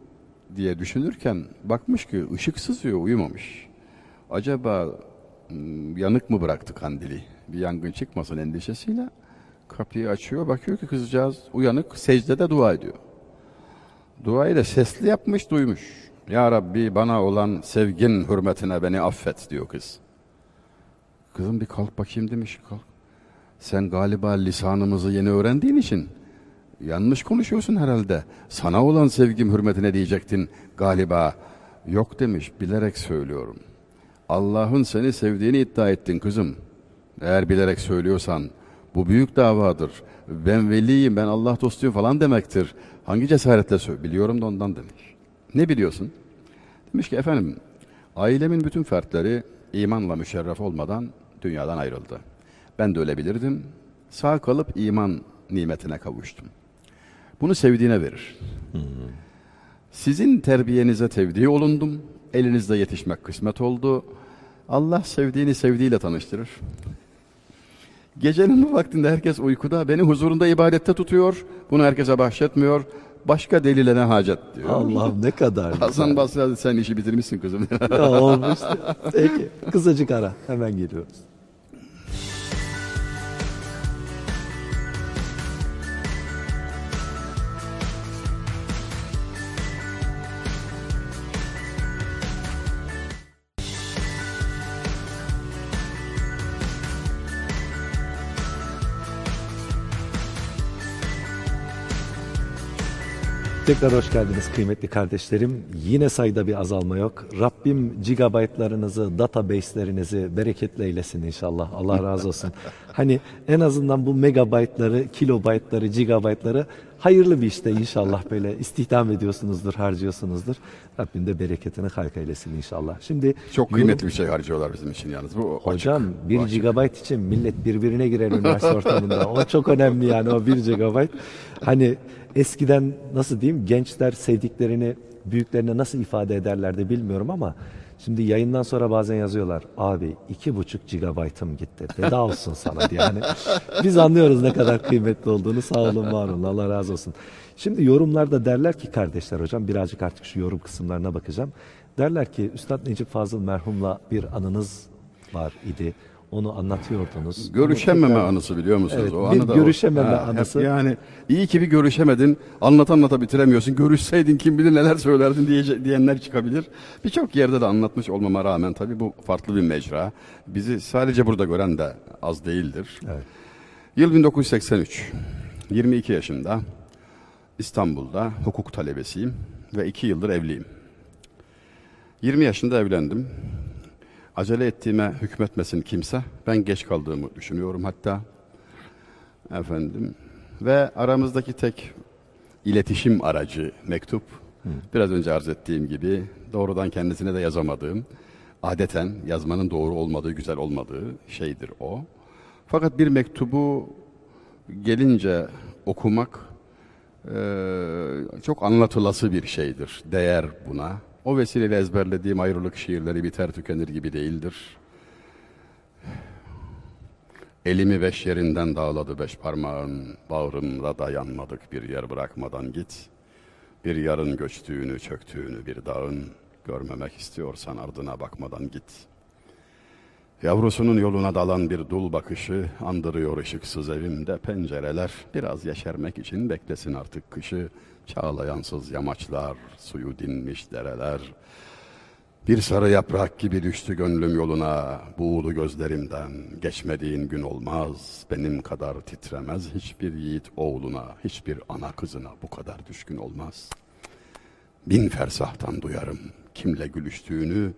diye düşünürken bakmış ki ışık sızıyor uyumamış. Acaba hmm, yanık mı bıraktı kandili? Bir yangın çıkmasın endişesiyle kapıyı açıyor bakıyor ki kızcağız uyanık secdede dua ediyor. Duayı da sesli yapmış duymuş. Ya Rabbi bana olan sevgin hürmetine beni affet diyor kız. Kızım bir kalk bakayım demiş kalk. Sen galiba lisanımızı yeni öğrendiğin için yanlış konuşuyorsun herhalde. Sana olan sevgim hürmetine diyecektin galiba. Yok demiş bilerek söylüyorum. Allah'ın seni sevdiğini iddia ettin kızım. Eğer bilerek söylüyorsan bu büyük davadır. Ben veliyim, ben Allah dostuyum falan demektir. Hangi cesaretle söyle? Biliyorum da ondan demiş. Ne biliyorsun? Demiş ki efendim, ailemin bütün fertleri imanla müşerref olmadan dünyadan ayrıldı. Ben de öyle bilirdim. Sağ kalıp iman nimetine kavuştum. Bunu sevdiğine verir. Sizin terbiyenize tevdi olundum. Elinizde yetişmek kısmet oldu. Allah sevdiğini sevdiğiyle tanıştırır. Gecenin bu vaktinde herkes uykuda. Beni huzurunda ibadette tutuyor. Bunu herkese bahşetmiyor. Başka delile ne hacet diyor. Allah'ım ne kadar. Hasan Basri sen işi bitirmişsin kızım. Ya olmuştu. Peki kısacık ara hemen geliyoruz. Tekrar hoş geldiniz kıymetli kardeşlerim. Yine sayıda bir azalma yok. Rabbim gigabaytlarınızı, database'lerinizi bereketli eylesin inşallah. Allah razı olsun. hani en azından bu megabaytları, kilobaytları, gigabaytları hayırlı bir işte inşallah böyle istihdam ediyorsunuzdur, harcıyorsunuzdur. Rabbim de bereketini halka eylesin inşallah. Şimdi Çok kıymetli bir şey harcıyorlar bizim için yalnız. Bu Hocam açık, bir bu açık. gigabayt için millet birbirine girer üniversite ortamında. O çok önemli yani o bir gigabayt. Hani eskiden nasıl diyeyim gençler sevdiklerini büyüklerine nasıl ifade ederlerdi bilmiyorum ama şimdi yayından sonra bazen yazıyorlar. Abi iki buçuk gigabaytım gitti. Veda olsun sana diye. Yani biz anlıyoruz ne kadar kıymetli olduğunu. Sağ olun var olun. Allah razı olsun. Şimdi yorumlarda derler ki kardeşler hocam birazcık artık şu yorum kısımlarına bakacağım. Derler ki Üstad Necip Fazıl merhumla bir anınız var idi. Onu anlatıyordunuz. Görüşememe tekrar- anısı biliyor musunuz? Evet, o bir anı da o. görüşememe hep anısı. Yani iyi ki bir görüşemedin. Anlat anlata bitiremiyorsun. Görüşseydin kim bilir neler söylerdin diye, diyenler çıkabilir. Birçok yerde de anlatmış olmama rağmen tabii bu farklı bir mecra. Bizi sadece burada gören de az değildir. Evet. Yıl 1983. 22 yaşında. İstanbul'da hukuk talebesiyim ve 2 yıldır evliyim. 20 yaşında evlendim. Acele ettiğime hükmetmesin kimse. Ben geç kaldığımı düşünüyorum hatta. Efendim. Ve aramızdaki tek iletişim aracı mektup. Biraz önce arz ettiğim gibi doğrudan kendisine de yazamadığım, adeten yazmanın doğru olmadığı, güzel olmadığı şeydir o. Fakat bir mektubu gelince okumak eee, çok anlatılası bir şeydir. Değer buna. O vesileyle ezberlediğim ayrılık şiirleri biter tükenir gibi değildir. Elimi beş yerinden dağladı beş parmağın, bağrımda dayanmadık bir yer bırakmadan git. Bir yarın göçtüğünü, çöktüğünü bir dağın, görmemek istiyorsan ardına bakmadan git. Yavrusunun yoluna dalan bir dul bakışı, andırıyor ışıksız evimde pencereler. Biraz yeşermek için beklesin artık kışı, çağlayansız yamaçlar, suyu dinmiş dereler. Bir sarı yaprak gibi düştü gönlüm yoluna, buğulu gözlerimden. Geçmediğin gün olmaz, benim kadar titremez hiçbir yiğit oğluna, hiçbir ana kızına bu kadar düşkün olmaz. Bin fersahtan duyarım kimle gülüştüğünü,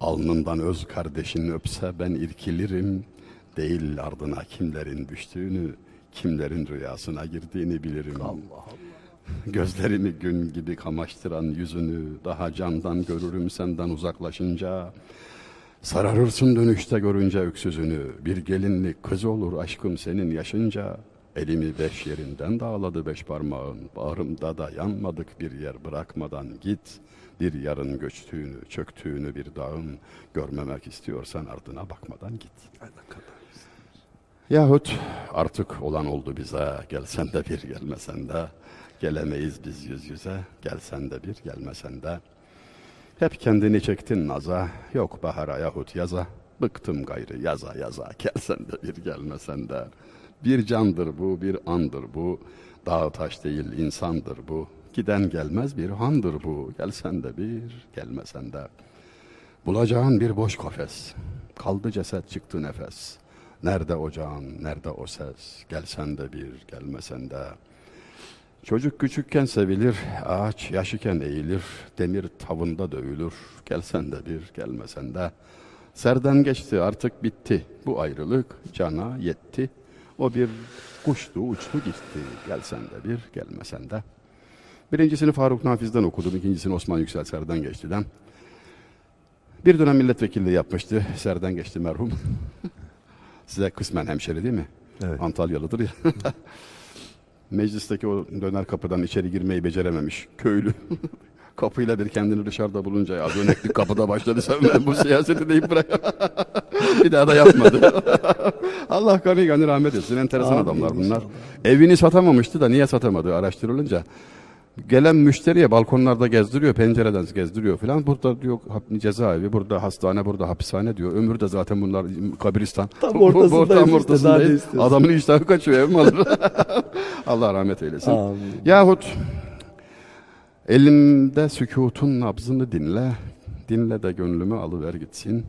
alnından öz kardeşin öpse ben irkilirim. Değil ardına kimlerin düştüğünü, kimlerin rüyasına girdiğini bilirim. Allah Allah. Gözlerimi gün gibi kamaştıran yüzünü daha candan görürüm senden uzaklaşınca. Sararırsın dönüşte görünce öksüzünü. Bir gelinlik kız olur aşkım senin yaşınca. Elimi beş yerinden dağladı beş parmağın. Bağrımda da yanmadık bir yer bırakmadan git. Bir yarın göçtüğünü, çöktüğünü bir dağın. Görmemek istiyorsan ardına bakmadan git. Yahut artık olan oldu bize. Gelsen de bir gelmesen de. Gelemeyiz biz yüz yüze. Gelsen de bir gelmesen de. Hep kendini çektin naza. Yok bahara yahut yaza. Bıktım gayrı yaza yaza. Gelsen de bir gelmesen de. Bir candır bu, bir andır bu. Dağ taş değil insandır bu. Giden gelmez bir handır bu. Gelsen de bir, gelmesen de. Bulacağın bir boş kafes. Kaldı ceset çıktı nefes. Nerede ocağın, nerede o ses? Gelsen de bir, gelmesen de. Çocuk küçükken sevilir, ağaç yaşıken eğilir, demir tavında dövülür. Gelsen de bir, gelmesen de. Serden geçti, artık bitti. Bu ayrılık cana yetti. O bir kuştu, uçtu gitti. Gelsen de bir, gelmesen de. Birincisini Faruk Nafiz'den okudum, ikincisini Osman Yüksel Serden Geçti'den. Bir dönem milletvekilliği yapmıştı, Serden Geçti merhum. Size kısmen hemşeri değil mi? Evet. Antalyalıdır ya. Meclisteki o döner kapıdan içeri girmeyi becerememiş köylü. Kapıyla bir kendini dışarıda bulunca ya döneklik kapıda başladı sevmem bu siyaseti deyip bırak. bir daha da yapmadı. Allah gani gani rahmet etsin. Enteresan Amin adamlar bunlar. Evini satamamıştı da niye satamadı araştırılınca. Gelen müşteriye balkonlarda gezdiriyor, pencereden gezdiriyor falan. Burada diyor cezaevi, burada hastane, burada hapishane diyor. Ömür de zaten bunlar kabristan. Tam ortasındayız Tam işte, ortasındayız. istiyorsun? Adamın iştahı kaçıyor ev mi alır? Allah rahmet eylesin. Amin. Yahut elimde sükutun nabzını dinle, dinle de gönlümü alıver gitsin.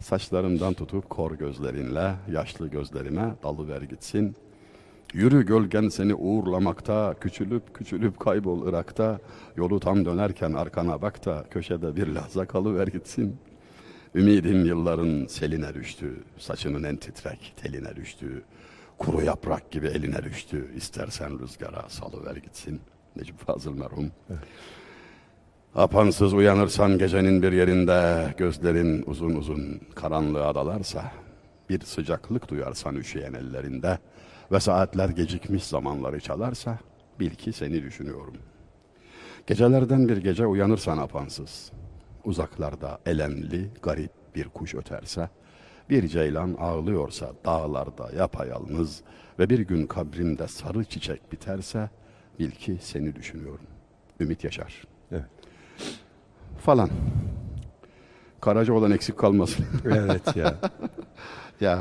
Saçlarımdan tutup kor gözlerinle, yaşlı gözlerime dalıver gitsin. Yürü gölgen seni uğurlamakta, küçülüp küçülüp kaybol Irak'ta. Yolu tam dönerken arkana bak da köşede bir lahza kalıver gitsin. Ümidim yılların seline düştü, saçının en titrek teline düştü. Kuru yaprak gibi eline düştü, istersen rüzgara salıver gitsin. Necip Fazıl merhum. Apansız uyanırsan gecenin bir yerinde, gözlerin uzun uzun karanlığa dalarsa, bir sıcaklık duyarsan üşüyen ellerinde ve saatler gecikmiş zamanları çalarsa, bil ki seni düşünüyorum. Gecelerden bir gece uyanırsan apansız, uzaklarda elemli, garip bir kuş öterse, bir ceylan ağlıyorsa dağlarda yapayalnız ve bir gün kabrimde sarı çiçek biterse, bil ki seni düşünüyorum. Ümit Yaşar Evet. falan. Karaca olan eksik kalmasın. Evet ya. ya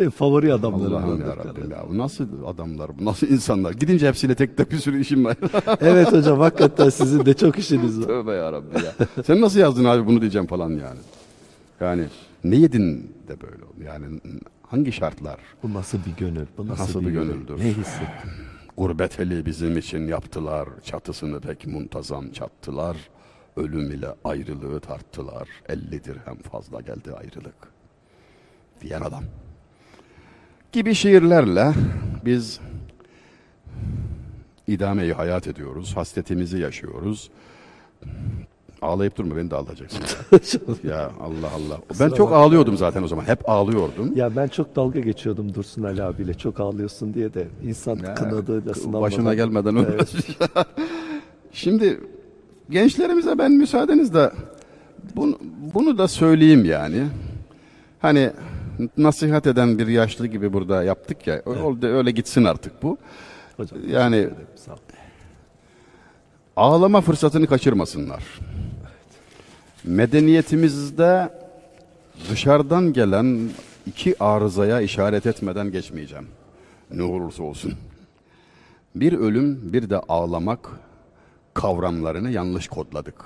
En favori adamlarım. Allah'ım ya Rabbim ya. Bu nasıl adamlar, bu nasıl insanlar? Gidince hepsiyle tek tek bir sürü işim var. evet hocam hakikaten sizin de çok işiniz var. Tövbe ya Rabbi ya. Sen nasıl yazdın abi bunu diyeceğim falan yani. Yani ne yedin de böyle oldu. Yani hangi şartlar? Bu nasıl bir gönül? Bu nasıl, Nasıl bir, bir gönül? gönüldür? Ne hissettin? Gurbet eli bizim için yaptılar, çatısını pek muntazam çattılar. Ölüm ile ayrılığı tarttılar, 50 dirhem fazla geldi ayrılık. Diyen adam. Gibi şiirlerle biz idameyi hayat ediyoruz, hasretimizi yaşıyoruz. Ağlayıp durma beni de ağlatacaksın. ya Allah Allah. Ben çok ağlıyordum zaten o zaman. Hep ağlıyordum. ya ben çok dalga geçiyordum Dursun Ali abiyle. Çok ağlıyorsun diye de insan Ya, kınadığıyla sınanmadan. Başına gelmeden Evet. Şimdi gençlerimize ben müsaadenizle bunu, bunu da söyleyeyim yani. Hani nasihat eden bir yaşlı gibi burada yaptık ya. Öyle, öyle gitsin artık bu. Hocam, Yani-. Ağlama fırsatını kaçırmasınlar. Medeniyetimizde dışarıdan gelen iki arızaya işaret etmeden geçmeyeceğim. Ne olursa olsun. Bir ölüm, bir de ağlamak kavramlarını yanlış kodladık.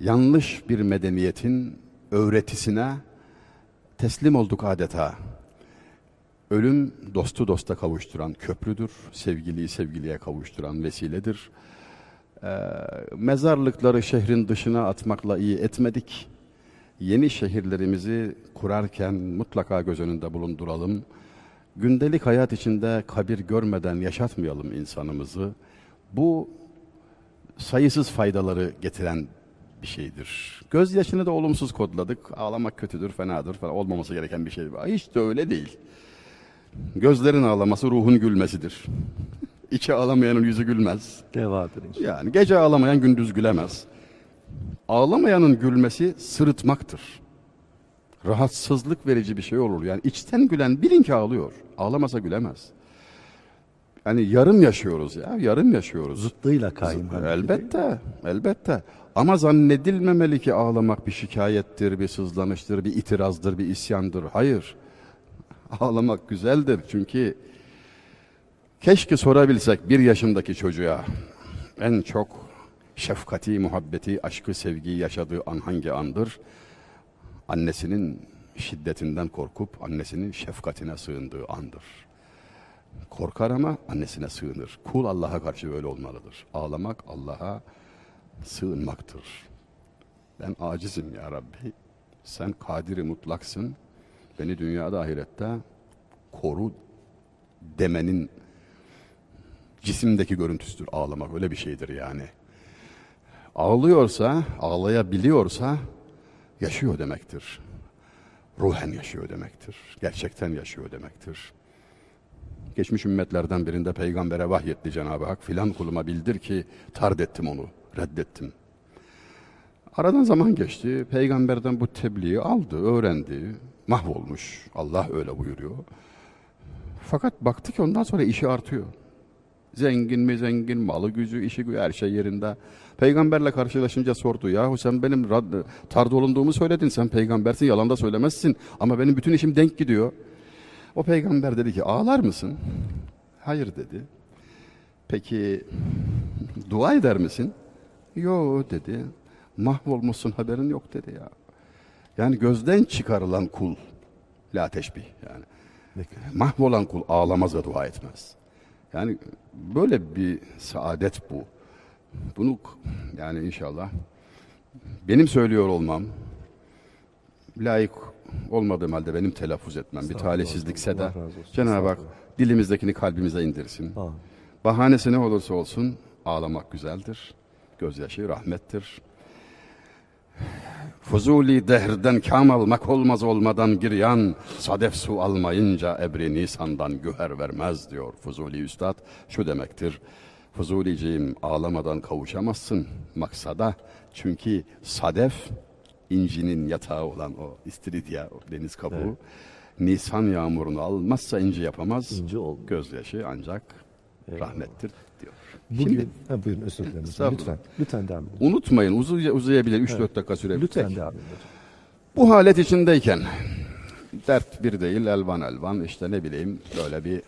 Yanlış bir medeniyetin öğretisine teslim olduk adeta. Ölüm dostu dosta kavuşturan köprüdür, sevgiliyi sevgiliye kavuşturan vesiledir. Ee, mezarlıkları şehrin dışına atmakla iyi etmedik. Yeni şehirlerimizi kurarken mutlaka göz önünde bulunduralım. Gündelik hayat içinde kabir görmeden yaşatmayalım insanımızı. Bu sayısız faydaları getiren bir şeydir. Gözyaşını da olumsuz kodladık. Ağlamak kötüdür, fenadır falan olmaması gereken bir şey. Hiç de öyle değil. Gözlerin ağlaması ruhun gülmesidir. İçi ağlamayanın yüzü gülmez. Devadır inşallah. Yani gece ağlamayan gündüz gülemez. Ağlamayanın gülmesi sırıtmaktır. Rahatsızlık verici bir şey olur. Yani içten gülen bilin ki ağlıyor. Ağlamasa gülemez. Yani yarım yaşıyoruz ya, yarım yaşıyoruz. Zıttıyla değil mi? Elbette, elbette. Ama zannedilmemeli ki ağlamak bir şikayettir, bir sızlanıştır, bir itirazdır, bir isyandır. Hayır. Ağlamak güzeldir çünkü keşke sorabilsek bir yaşındaki çocuğa en çok şefkati, muhabbeti, aşkı, sevgiyi yaşadığı an hangi andır? Annesinin şiddetinden korkup annesinin şefkatine sığındığı andır. Korkar ama annesine sığınır. Kul Allah'a karşı böyle olmalıdır. Ağlamak Allah'a sığınmaktır. Ben acizim ya Rabbi. Sen kadiri mutlaksın. Beni dünyada ahirette koru demenin cisimdeki görüntüsüdür ağlamak. Öyle bir şeydir yani. Ağlıyorsa, ağlayabiliyorsa yaşıyor demektir. Ruhen yaşıyor demektir. Gerçekten yaşıyor demektir. Geçmiş ümmetlerden birinde peygambere vahyetti Cenab-ı Hak. Filan kuluma bildir ki tard ettim onu, reddettim. Aradan zaman geçti. Peygamberden bu tebliği aldı, öğrendi. Mahvolmuş. Allah öyle buyuruyor. Fakat baktı ki ondan sonra işi artıyor. Zengin mi zengin, malı gücü, işi gücü her şey yerinde. Peygamberle karşılaşınca sordu. Yahu sen benim tarda olunduğumu söyledin. Sen peygambersin yalan da söylemezsin. Ama benim bütün işim denk gidiyor. O peygamber dedi ki ağlar mısın? Hayır dedi. Peki dua eder misin? Yo dedi. Mahvolmuşsun haberin yok dedi ya. Yani gözden çıkarılan kul. La teşbih yani. Mahvolan kul ağlamaz ve dua etmez. Yani böyle bir saadet bu. Bunu yani inşallah benim söylüyor olmam layık olmadığım halde benim telaffuz etmem bir talihsizlikse de. Cenab-ı Hak dilimizdekini kalbimize indirsin. Amin. Bahanesi ne olursa olsun ağlamak güzeldir. Gözyaşı rahmettir. Fuzuli dehrden kam almak olmaz olmadan giryan, sadef su almayınca ebri nisandan güher vermez diyor Fuzuli Üstad. Şu demektir, Fuzuliciğim ağlamadan kavuşamazsın maksada. Çünkü sadef incinin yatağı olan o istiridye, o deniz kabuğu. Nisan yağmurunu almazsa inci yapamaz. İnci olmuyor. Gözyaşı ancak rahmettir diyor. Bugün, Şimdi ha, buyurun özür dilerim. Lütfen, lütfen devam edin. unutmayın uzay, uzayabilir 3-4 dakika sürebilir. Lütfen devam edin. Bu halet içindeyken dert bir değil elvan elvan işte ne bileyim böyle bir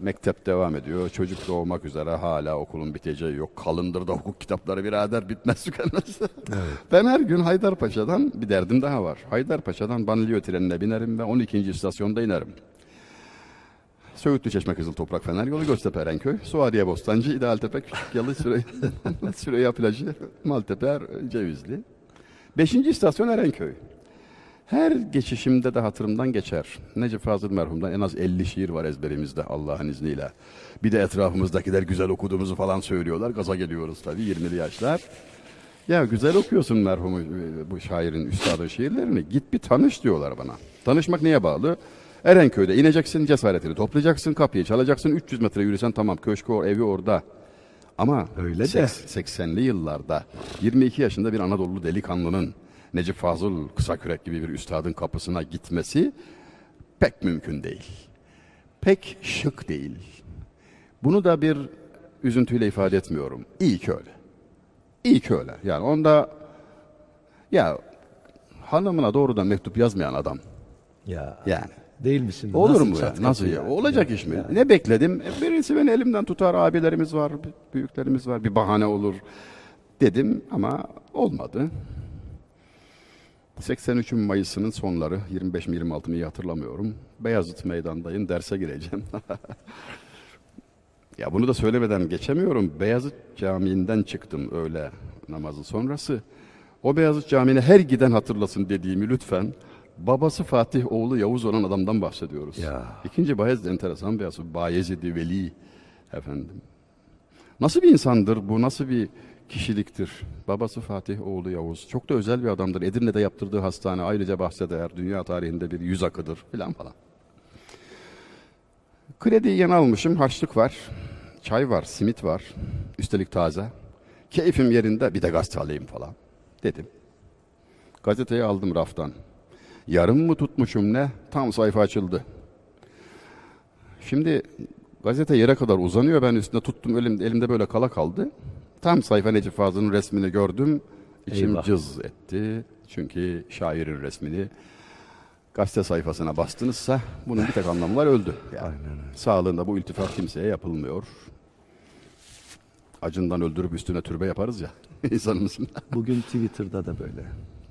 mektep devam ediyor. Çocuk doğmak üzere hala okulun biteceği yok. Kalındır da hukuk kitapları birader bitmez tükenmez. Ben her gün Haydarpaşa'dan bir derdim daha var. Haydarpaşa'dan banliyö trenine binerim ve 12. istasyonda inerim. Söğütlü Çeşme Kızıl Toprak Fener Yolu Göztepe Erenköy, Suadiye Bostancı, İdealtepe Küçükyalı Süre, Süreyya Plajı, Maltepe Cevizli. Beşinci istasyon Erenköy. Her geçişimde de hatırımdan geçer. Necip Fazıl merhumdan en az 50 şiir var ezberimizde Allah'ın izniyle. Bir de etrafımızdakiler güzel okuduğumuzu falan söylüyorlar. Gaza geliyoruz tabii 20'li yaşlar. Ya güzel okuyorsun merhumu e, bu şairin, üstadın şiirlerini. Git bir tanış diyorlar bana. Tanışmak neye bağlı? Erenköy'de ineceksin, cesaretini toplayacaksın, kapıyı çalacaksın. 300 metre yürüsen tamam, köşkü or, evi orada. Ama Öyle de. seks- 80'li yıllarda 22 yaşında bir Anadolu delikanlının Necip Fazıl Kısakürek gibi bir üstadın kapısına gitmesi pek mümkün değil. Pek şık değil. Bunu da bir üzüntüyle ifade etmiyorum. İyi ki öyle. İyi ki öyle. Yani onda ya hanımına doğrudan mektup yazmayan adam Ya. yani. Değil mi şimdi? Olur Nasıl mu ya? Nasıl kapı ya? Olacak iş mi? Ne bekledim? E, Birisi beni elimden tutar, abilerimiz var, büyüklerimiz var, bir bahane olur dedim ama olmadı. 83 Mayıs'ının sonları, 25 mi 26 mı iyi hatırlamıyorum. Beyazıt Meydan'dayım, derse gireceğim. ya bunu da söylemeden geçemiyorum. Beyazıt Camii'nden çıktım öğle namazı sonrası. O Beyazıt Camii'ne her giden hatırlasın dediğimi lütfen. Babası Fatih, oğlu Yavuz olan adamdan bahsediyoruz. Ya. İkinci Bayezid enteresan bir asıl. Bayezid-i Veli efendim. Nasıl bir insandır bu? Nasıl bir kişiliktir? Babası Fatih, oğlu Yavuz. Çok da özel bir adamdır. Edirne'de yaptırdığı hastane ayrıca bahseder. Dünya tarihinde bir yüz akıdır filan falan. Krediyi yeni almışım. Harçlık var. Çay var, simit var. Üstelik taze. Keyfim yerinde bir de gazete alayım falan. Dedim. Gazeteyi aldım raftan. Yarım mı tutmuşum ne? Tam sayfa açıldı. Şimdi gazete yere kadar uzanıyor. Ben üstünde tuttum elimde, elimde böyle kala kaldı. Tam sayfa Necip Fazıl'ın resmini gördüm. İçim Eyvah. cız etti. Çünkü şairin resmini gazete sayfasına bastınızsa bunun bir tek anlamı var öldü. Yani. Sağlığında bu iltifat kimseye yapılmıyor. Acından öldürüp üstüne türbe yaparız ya insanımızın. Bugün Twitter'da da böyle.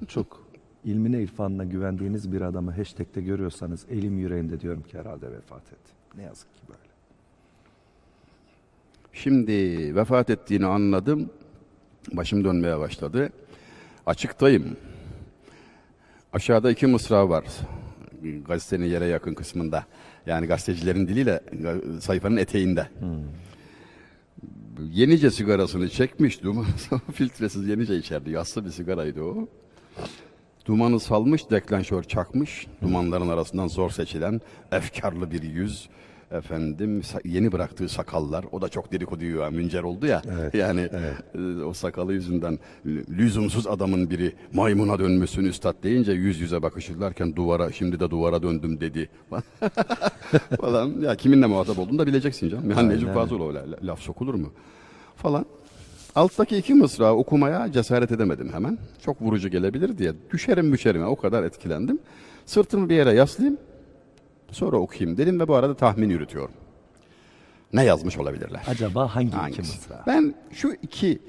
Çok ilmine irfanına güvendiğiniz bir adamı hashtag'te görüyorsanız elim yüreğimde diyorum ki herhalde vefat etti. Ne yazık ki böyle. Şimdi vefat ettiğini anladım. Başım dönmeye başladı. Açıktayım. Aşağıda iki mısra var. Gazetenin yere yakın kısmında. Yani gazetecilerin diliyle sayfanın eteğinde. Yenice sigarasını çekmiş. Duman filtresiz yenice içerdi. Yassı bir sigaraydı o. Dumanı salmış, deklanşör çakmış. Dumanların arasından zor seçilen efkarlı bir yüz. Efendim yeni bıraktığı sakallar o da çok dedikodu ya müncer oldu ya. Evet, Yani e, o sakalı yüzünden lüzumsuz adamın biri maymuna dönmüşsün üstad deyince yüz yüze bakışırlarken duvara şimdi de duvara döndüm dedi. falan. Ya kiminle muhatap olduğunu da bileceksin canım. Yani Necip Fazıl la- laf sokulur mu? Falan. Alttaki iki mısra okumaya cesaret edemedim hemen. Çok vurucu gelebilir diye. Düşerim müşerim o kadar etkilendim. Sırtımı bir yere yaslayayım. Sonra okuyayım dedim ve bu arada tahmin yürütüyorum. Ne yazmış olabilirler? Acaba hangi iki Hangisi? mısra? Ben şu iki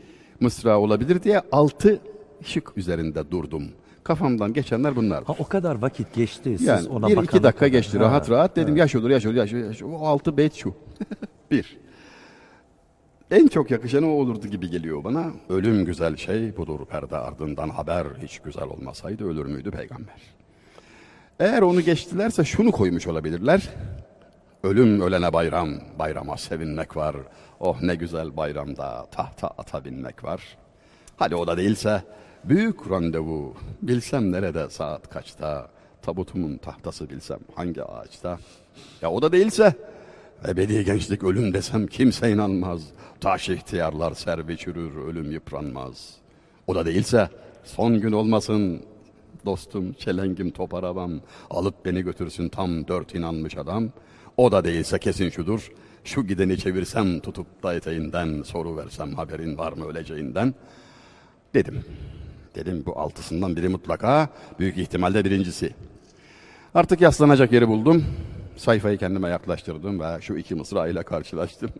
mısra olabilir diye altı şık üzerinde durdum. Kafamdan geçenler bunlar. Ha o kadar vakit geçti. Siz Yani ona bir iki dakika kadar. geçti Ha, rahat rahat dedim olur yaş olur yaş olur. Yaş olur. O altı beyt şu. bir. En çok yakışanı o olurdu gibi geliyor bana. Ölüm güzel şey budur perde ardından haber hiç güzel olmasaydı ölür müydü peygamber? Eğer onu geçtilerse şunu koymuş olabilirler. Ölüm ölene bayram, bayrama sevinmek var. Oh ne güzel bayramda tahta ata binmek var. Hadi o da değilse büyük randevu. Bilsem nerede saat kaçta, tabutumun tahtası bilsem hangi ağaçta. Ya o da değilse ebedi gençlik ölüm desem kimse inanmaz. Taş ihtiyarlar servi çürür, ölüm yıpranmaz. O da değilse son gün olmasın dostum çelengim top arabam alıp beni götürsün tam dört inanmış adam. O da değilse kesin şudur. Şu gideni çevirsem tutup da eteğinden soru versem haberin var mı öleceğinden. Dedim. Dedim bu altısından biri mutlaka büyük ihtimalle birincisi. Artık yaslanacak yeri buldum. Sayfayı kendime yaklaştırdım ve şu iki mısra ile karşılaştım.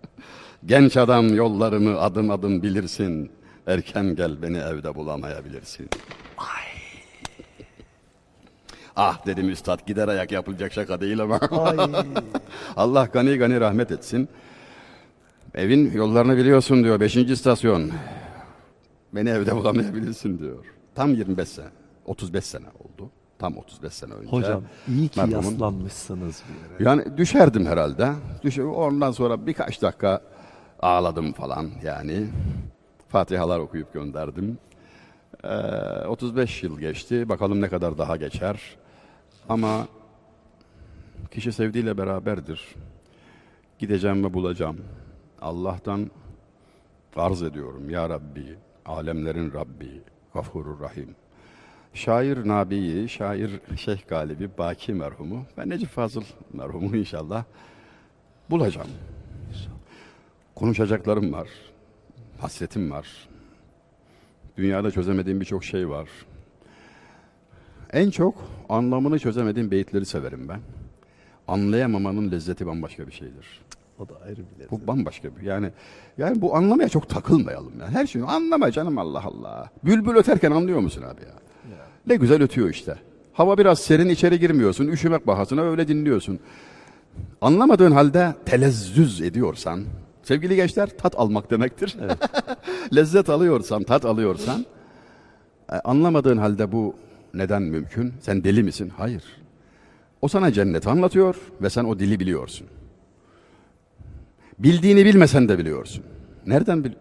Genç adam yollarımı adım adım bilirsin. Erken gel beni evde bulamayabilirsin. Ah dedim üstad gider ayak yapılacak şaka değil ama. Allah gani gani rahmet etsin. Evin yollarını biliyorsun diyor. Beşinci istasyon. Beni evde bulamayabilirsin diyor. Tam 25 sene. 35 sene oldu. Tam 35 sene önce. Hocam iyi ki merhumun- yaslanmışsınız bir yere. yani düşerdim herhalde. Düş Ondan sonra birkaç dakika ağladım falan yani. Fatihalar okuyup gönderdim. Ee, 35 yıl geçti. Bakalım ne kadar daha geçer. Ama kişi sevdiğiyle beraberdir. Gideceğim ve bulacağım. Allah'tan arz ediyorum. Ya Rabbi, alemlerin Rabbi, Gafurur Rahim. Şair Nabi'yi, şair Şeyh Galibi, Baki merhumu ve Necip Fazıl merhumu inşallah bulacağım. Konuşacaklarım var, hasretim var. Dünyada çözemediğim birçok şey var. En çok anlamını çözemediğim beyitleri severim ben. Anlayamamanın lezzeti bambaşka bir şeydir. O da ayrı bir lezzet. Bu bambaşka bir yani yani bu anlamaya çok takılmayalım ya. Her şeyi anlama canım Allah Allah. Bülbül öterken anlıyor musun abi ya? Ne güzel ötüyor işte. Hava biraz serin içeri girmiyorsun. Üşümek bahasına öyle dinliyorsun. Anlamadığın halde telezzüz ediyorsan, sevgili gençler tat almak demektir. Lezzet alıyorsan, tat alıyorsan, e, anlamadığın halde bu neden mümkün? Sen deli misin? Hayır. O sana cenneti anlatıyor ve sen o dili biliyorsun. Bildiğini bilmesen de biliyorsun. Nereden bil?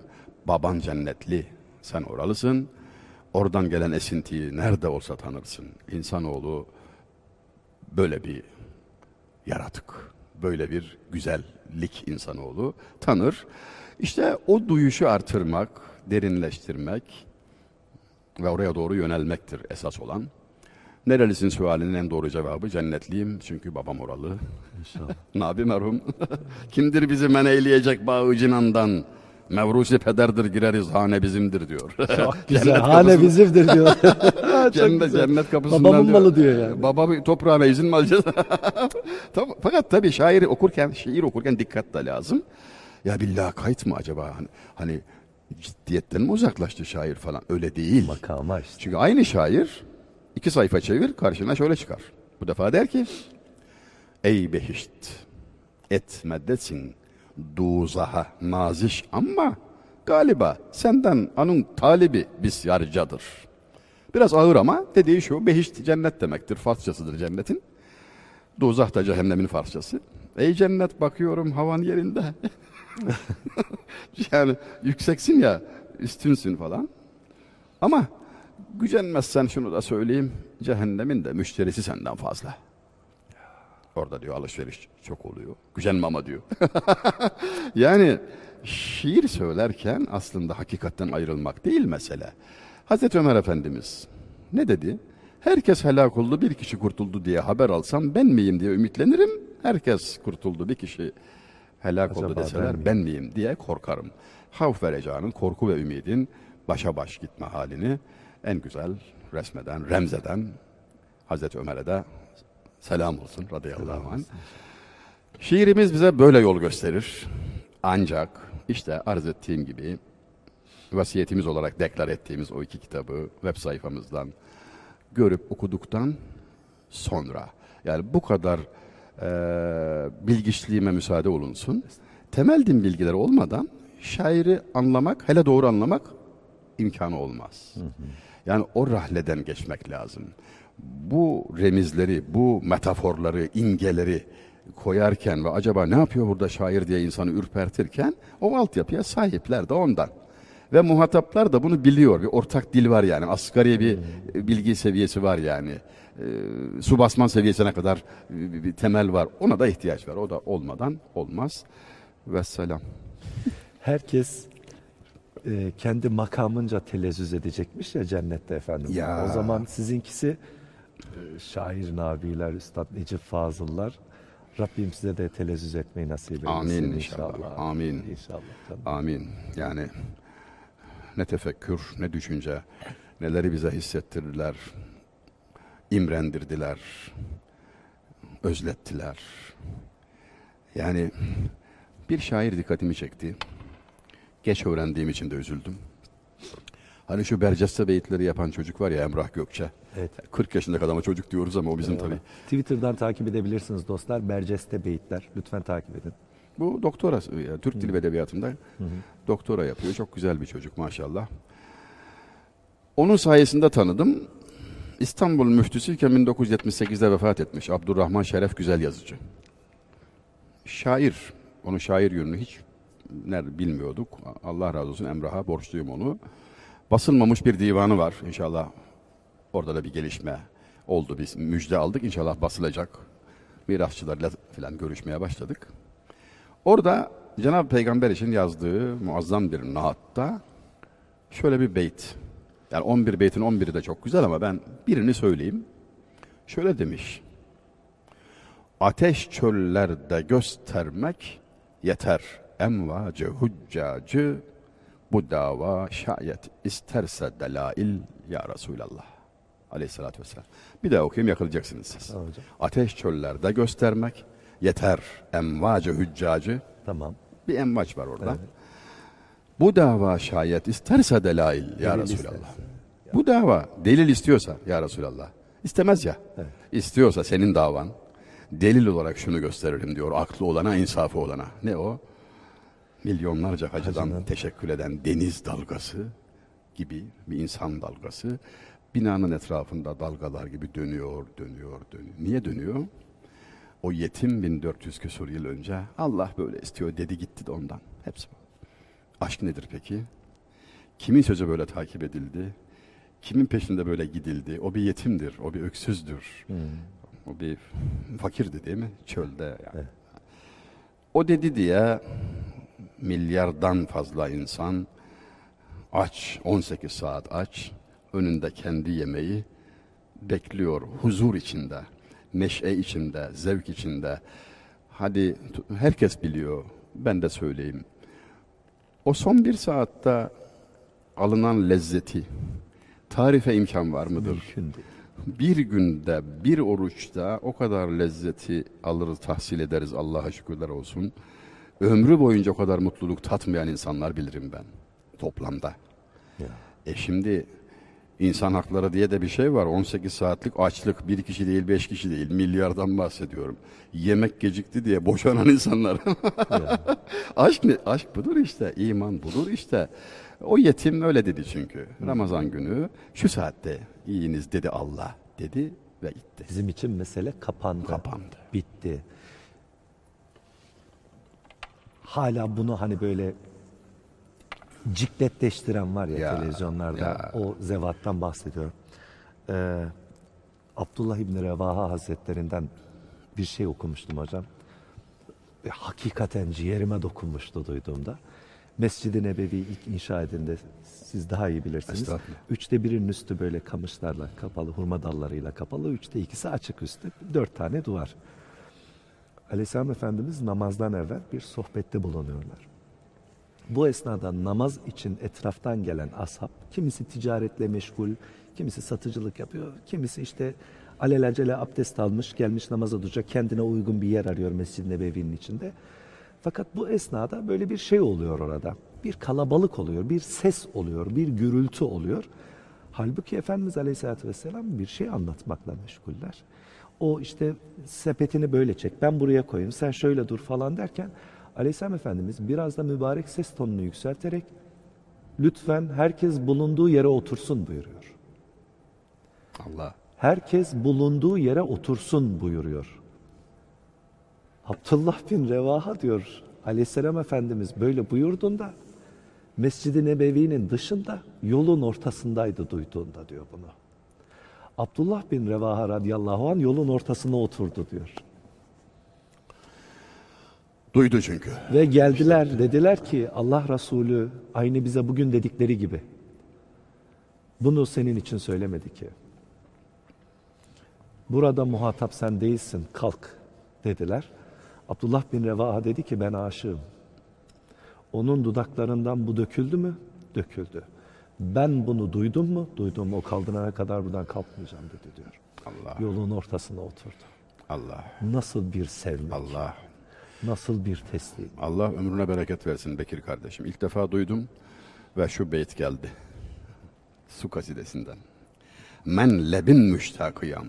Baban cennetli. Sen oralısın. Oradan gelen esintiyi nerede olsa tanırsın. İnsanoğlu böyle bir yaratık. Böyle bir güzellik insanoğlu tanır. İşte o duyuşu artırmak, derinleştirmek ve oraya doğru yönelmektir esas olan. Nerelisin sualinin en doğru cevabı cennetliyim çünkü babam oralı. İnşallah. Nabi merhum. Kimdir bizi men eyleyecek bağı cinandan? Mevrusi pederdir gireriz hane bizimdir diyor. Çok güzel. Cennet Hane bizimdir diyor. Cennet, güzel. cennet kapısından Babamın malı diyor yani. Baba bir toprağına izin mi alacağız? Tamam, Fakat tabii şairi okurken, şiir okurken dikkat de lazım. Ya billah kayıt mı acaba? Hani, hani ciddiyetten mi uzaklaştı şair falan? Öyle değil. Makama işte. Çünkü aynı şair iki sayfa çevir karşına şöyle çıkar. Bu defa der ki Ey behişt etmedesin duzaha naziş ama galiba senden anın talibi bisyarcadır. Biraz ağır ama dediği şu behişt cennet demektir. Farsçasıdır cennetin. Duzah da cehennemin Farsçası. Ey cennet bakıyorum havan yerinde. yani yükseksin ya üstünsün falan. Ama gücenmezsen şunu da söyleyeyim. Cehennemin de müşterisi senden fazla. Orada diyor alışveriş çok oluyor. Gücenme ama diyor. yani şiir söylerken aslında hakikatten ayrılmak değil mesele. Hazreti Ömer Efendimiz ne dedi? Herkes helak oldu bir kişi kurtuldu diye haber alsam ben miyim diye ümitlenirim. Herkes kurtuldu bir kişi helak Acaba oldu deseler ben miyim diye korkarım. Havf ve recanın, korku ve ümidin başa baş gitme halini en güzel resmeden, remzeden Hazreti Ömer'e de selam olsun radıyallahu anh. Şiirimiz bize böyle yol gösterir. Ancak işte arz ettiğim gibi vasiyetimiz olarak deklar ettiğimiz o iki kitabı web sayfamızdan görüp okuduktan sonra yani bu kadar e, bilgiçliğime müsaade olunsun. Temel din bilgileri olmadan şairi anlamak, hele doğru anlamak imkanı olmaz. Yani o rahleden geçmek lazım. Bu remizleri, bu metaforları, imgeleri koyarken ve acaba ne yapıyor burada şair diye insanı ürpertirken o altyapıya sahipler de ondan. Ve muhataplar da bunu biliyor. Bir ortak dil var yani. Asgari bir bilgi seviyesi var yani. E, su basman seviyesine kadar bir, bir temel var. Ona da ihtiyaç var. O da olmadan olmaz. Vesselam. Herkes e, kendi makamınca telezzüz edecekmiş ya cennette efendim. Ya. O zaman sizinkisi şair nabiler, üstad Necip Fazıllar. Rabbim size de telezzüz etmeyi nasip eylesin Amin inşallah. inşallah. Amin. İnşallah. canım. Amin. Yani ne tefekkür, ne düşünce, neleri bize hissettirdiler, imrendirdiler, özlettiler. Yani bir şair dikkatimi çekti. Geç öğrendiğim için de üzüldüm. Hani şu Berceste beyitleri yapan çocuk var ya Emrah Gökçe. Evet. 40 yaşındaki adama çocuk diyoruz ama o bizim tabii. Twitter'dan takip edebilirsiniz dostlar. Berceste Beyitler. Lütfen takip edin. Bu doktora, yani Türk Dili ve Edebiyatı'nda doktora yapıyor. Çok güzel bir çocuk maşallah. Onun sayesinde tanıdım. İstanbul müftüsüyken 1978'de vefat etmiş. Abdurrahman Şeref Güzel Yazıcı. Şair. Onun şair yönünü hiç nerede bilmiyorduk. Allah razı olsun Emrah'a borçluyum onu. Basılmamış bir divanı var. İnşallah orada da bir gelişme oldu. Biz müjde aldık. İnşallah basılacak. Mirasçılarla falan görüşmeye başladık. Orada Cenab-ı Peygamber için yazdığı muazzam bir naatta şöyle bir beyt. Yani 11 beytin 11'i de çok güzel ama ben birini söyleyeyim. Şöyle demiş. Ateş çöllerde göstermek yeter emvacı huccacı bu dava şayet isterse delail ya Resulallah. Aleyhissalatü vesselam. Bir daha okuyayım yakalayacaksınız siz. Tamam hocam. Ateş çöllerde göstermek yeter emvacı hüccacı. Tamam. Bir emvaç var orada. Bu dava şayet isterse delail ya Delil Resulallah. isterse. Bu dava delil istiyorsa ya Resulallah. İstemez ya. Evet. İstiyorsa senin davan delil olarak şunu gösteririm diyor aklı olana insafı olana. Ne o? Milyonlarca hacıdan Hacıdan. teşekkür eden deniz dalgası gibi bir insan dalgası binanın etrafında dalgalar gibi dönüyor, dönüyor, dönüyor. Niye dönüyor? O yetim 1400 küsur yıl önce Allah böyle istiyor dedi gitti de ondan. Hepsi bu. Aşk nedir peki? Kimin sözü böyle takip edildi? Kimin peşinde böyle gidildi? O bir yetimdir, o bir öksüzdür. O bir fakirdi değil mi? Çölde. Yani. Evet. O dedi diye milyardan fazla insan aç, 18 saat aç, önünde kendi yemeği bekliyor huzur içinde, neşe içinde, zevk içinde. Hadi herkes biliyor, ben de söyleyeyim. O son bir saatte alınan lezzeti tarife imkan var mıdır? Mümkün değil. Bir günde, bir oruçta o kadar lezzeti alırız, tahsil ederiz Allah'a şükürler olsun. Ömrü boyunca o kadar mutluluk tatmayan insanlar bilirim ben toplamda. Ya. E şimdi insan hakları diye de bir şey var. 18 saatlik açlık bir kişi değil beş kişi değil milyardan bahsediyorum. Yemek gecikti diye boşanan insanlar. aşk ne? Aşk budur işte. iman budur işte. O yetim öyle dedi çünkü. Ramazan günü şu saatte yiyiniz dedi Allah dedi ve gitti. Bizim için mesele kapandı. Kapandı. Bitti. Hala bunu hani böyle cikletleştiren var ya, Ya, televizyonlarda. ya. O zevattan bahsediyorum. Ee, Abdullah İbni Revaha Hazretlerinden bir şey okumuştum hocam. Ve hakikaten ciğerime dokunmuştu duyduğumda. Mescid-i Nebevi ilk inşa edildiğinde siz daha iyi bilirsiniz. Üçte birinin üstü böyle kamışlarla kapalı, hurma dallarıyla kapalı. Üçte ikisi açık üstü. Dört tane duvar. Aleyhisselam Efendimiz namazdan evvel bir sohbette bulunuyorlar. Bu esnada namaz için etraftan gelen ashab, kimisi ticaretle meşgul, kimisi satıcılık yapıyor, kimisi işte alelacele abdest almış, gelmiş namaza duracak, kendine uygun bir yer arıyor Mescid-i Nebevi'nin içinde. Fakat bu esnada böyle bir şey oluyor orada. Bir kalabalık oluyor, bir ses oluyor, bir gürültü oluyor. Halbuki Efendimiz Aleyhisselatü Vesselam bir şey anlatmakla meşguller. O işte sepetini böyle çek, ben buraya koyayım, sen şöyle dur falan derken Aleyhisselam Efendimiz biraz da mübarek ses tonunu yükselterek lütfen herkes bulunduğu yere otursun buyuruyor. Allah. Herkes bulunduğu yere otursun buyuruyor. Abdullah bin Revaha diyor Aleyhisselam Efendimiz böyle buyurduğunda Mescid-i Nebevi'nin dışında yolun ortasındaydı duyduğunda diyor bunu. Abdullah bin Revaha radıyallahu an yolun ortasına oturdu diyor. Duydu çünkü. Ve geldiler dediler ki Allah Resulü aynı bize bugün dedikleri gibi. Bunu senin için söylemedi ki. Burada muhatap sen değilsin kalk dediler. Abdullah bin Revaha dedi ki ben aşığım. Onun dudaklarından bu döküldü mü? Döküldü. Ben bunu duydum mu? Duydum. O kaldırana kadar buradan kalkmayacağım dedi diyor. Allah. Yolun ortasına oturdu. Allah. Nasıl bir sevmek, Allah. nasıl bir teslim. Allah ömrüne bereket versin Bekir kardeşim. İlk defa duydum ve şu beyt geldi. Su kasidesinden. Men lebin müştakıyam.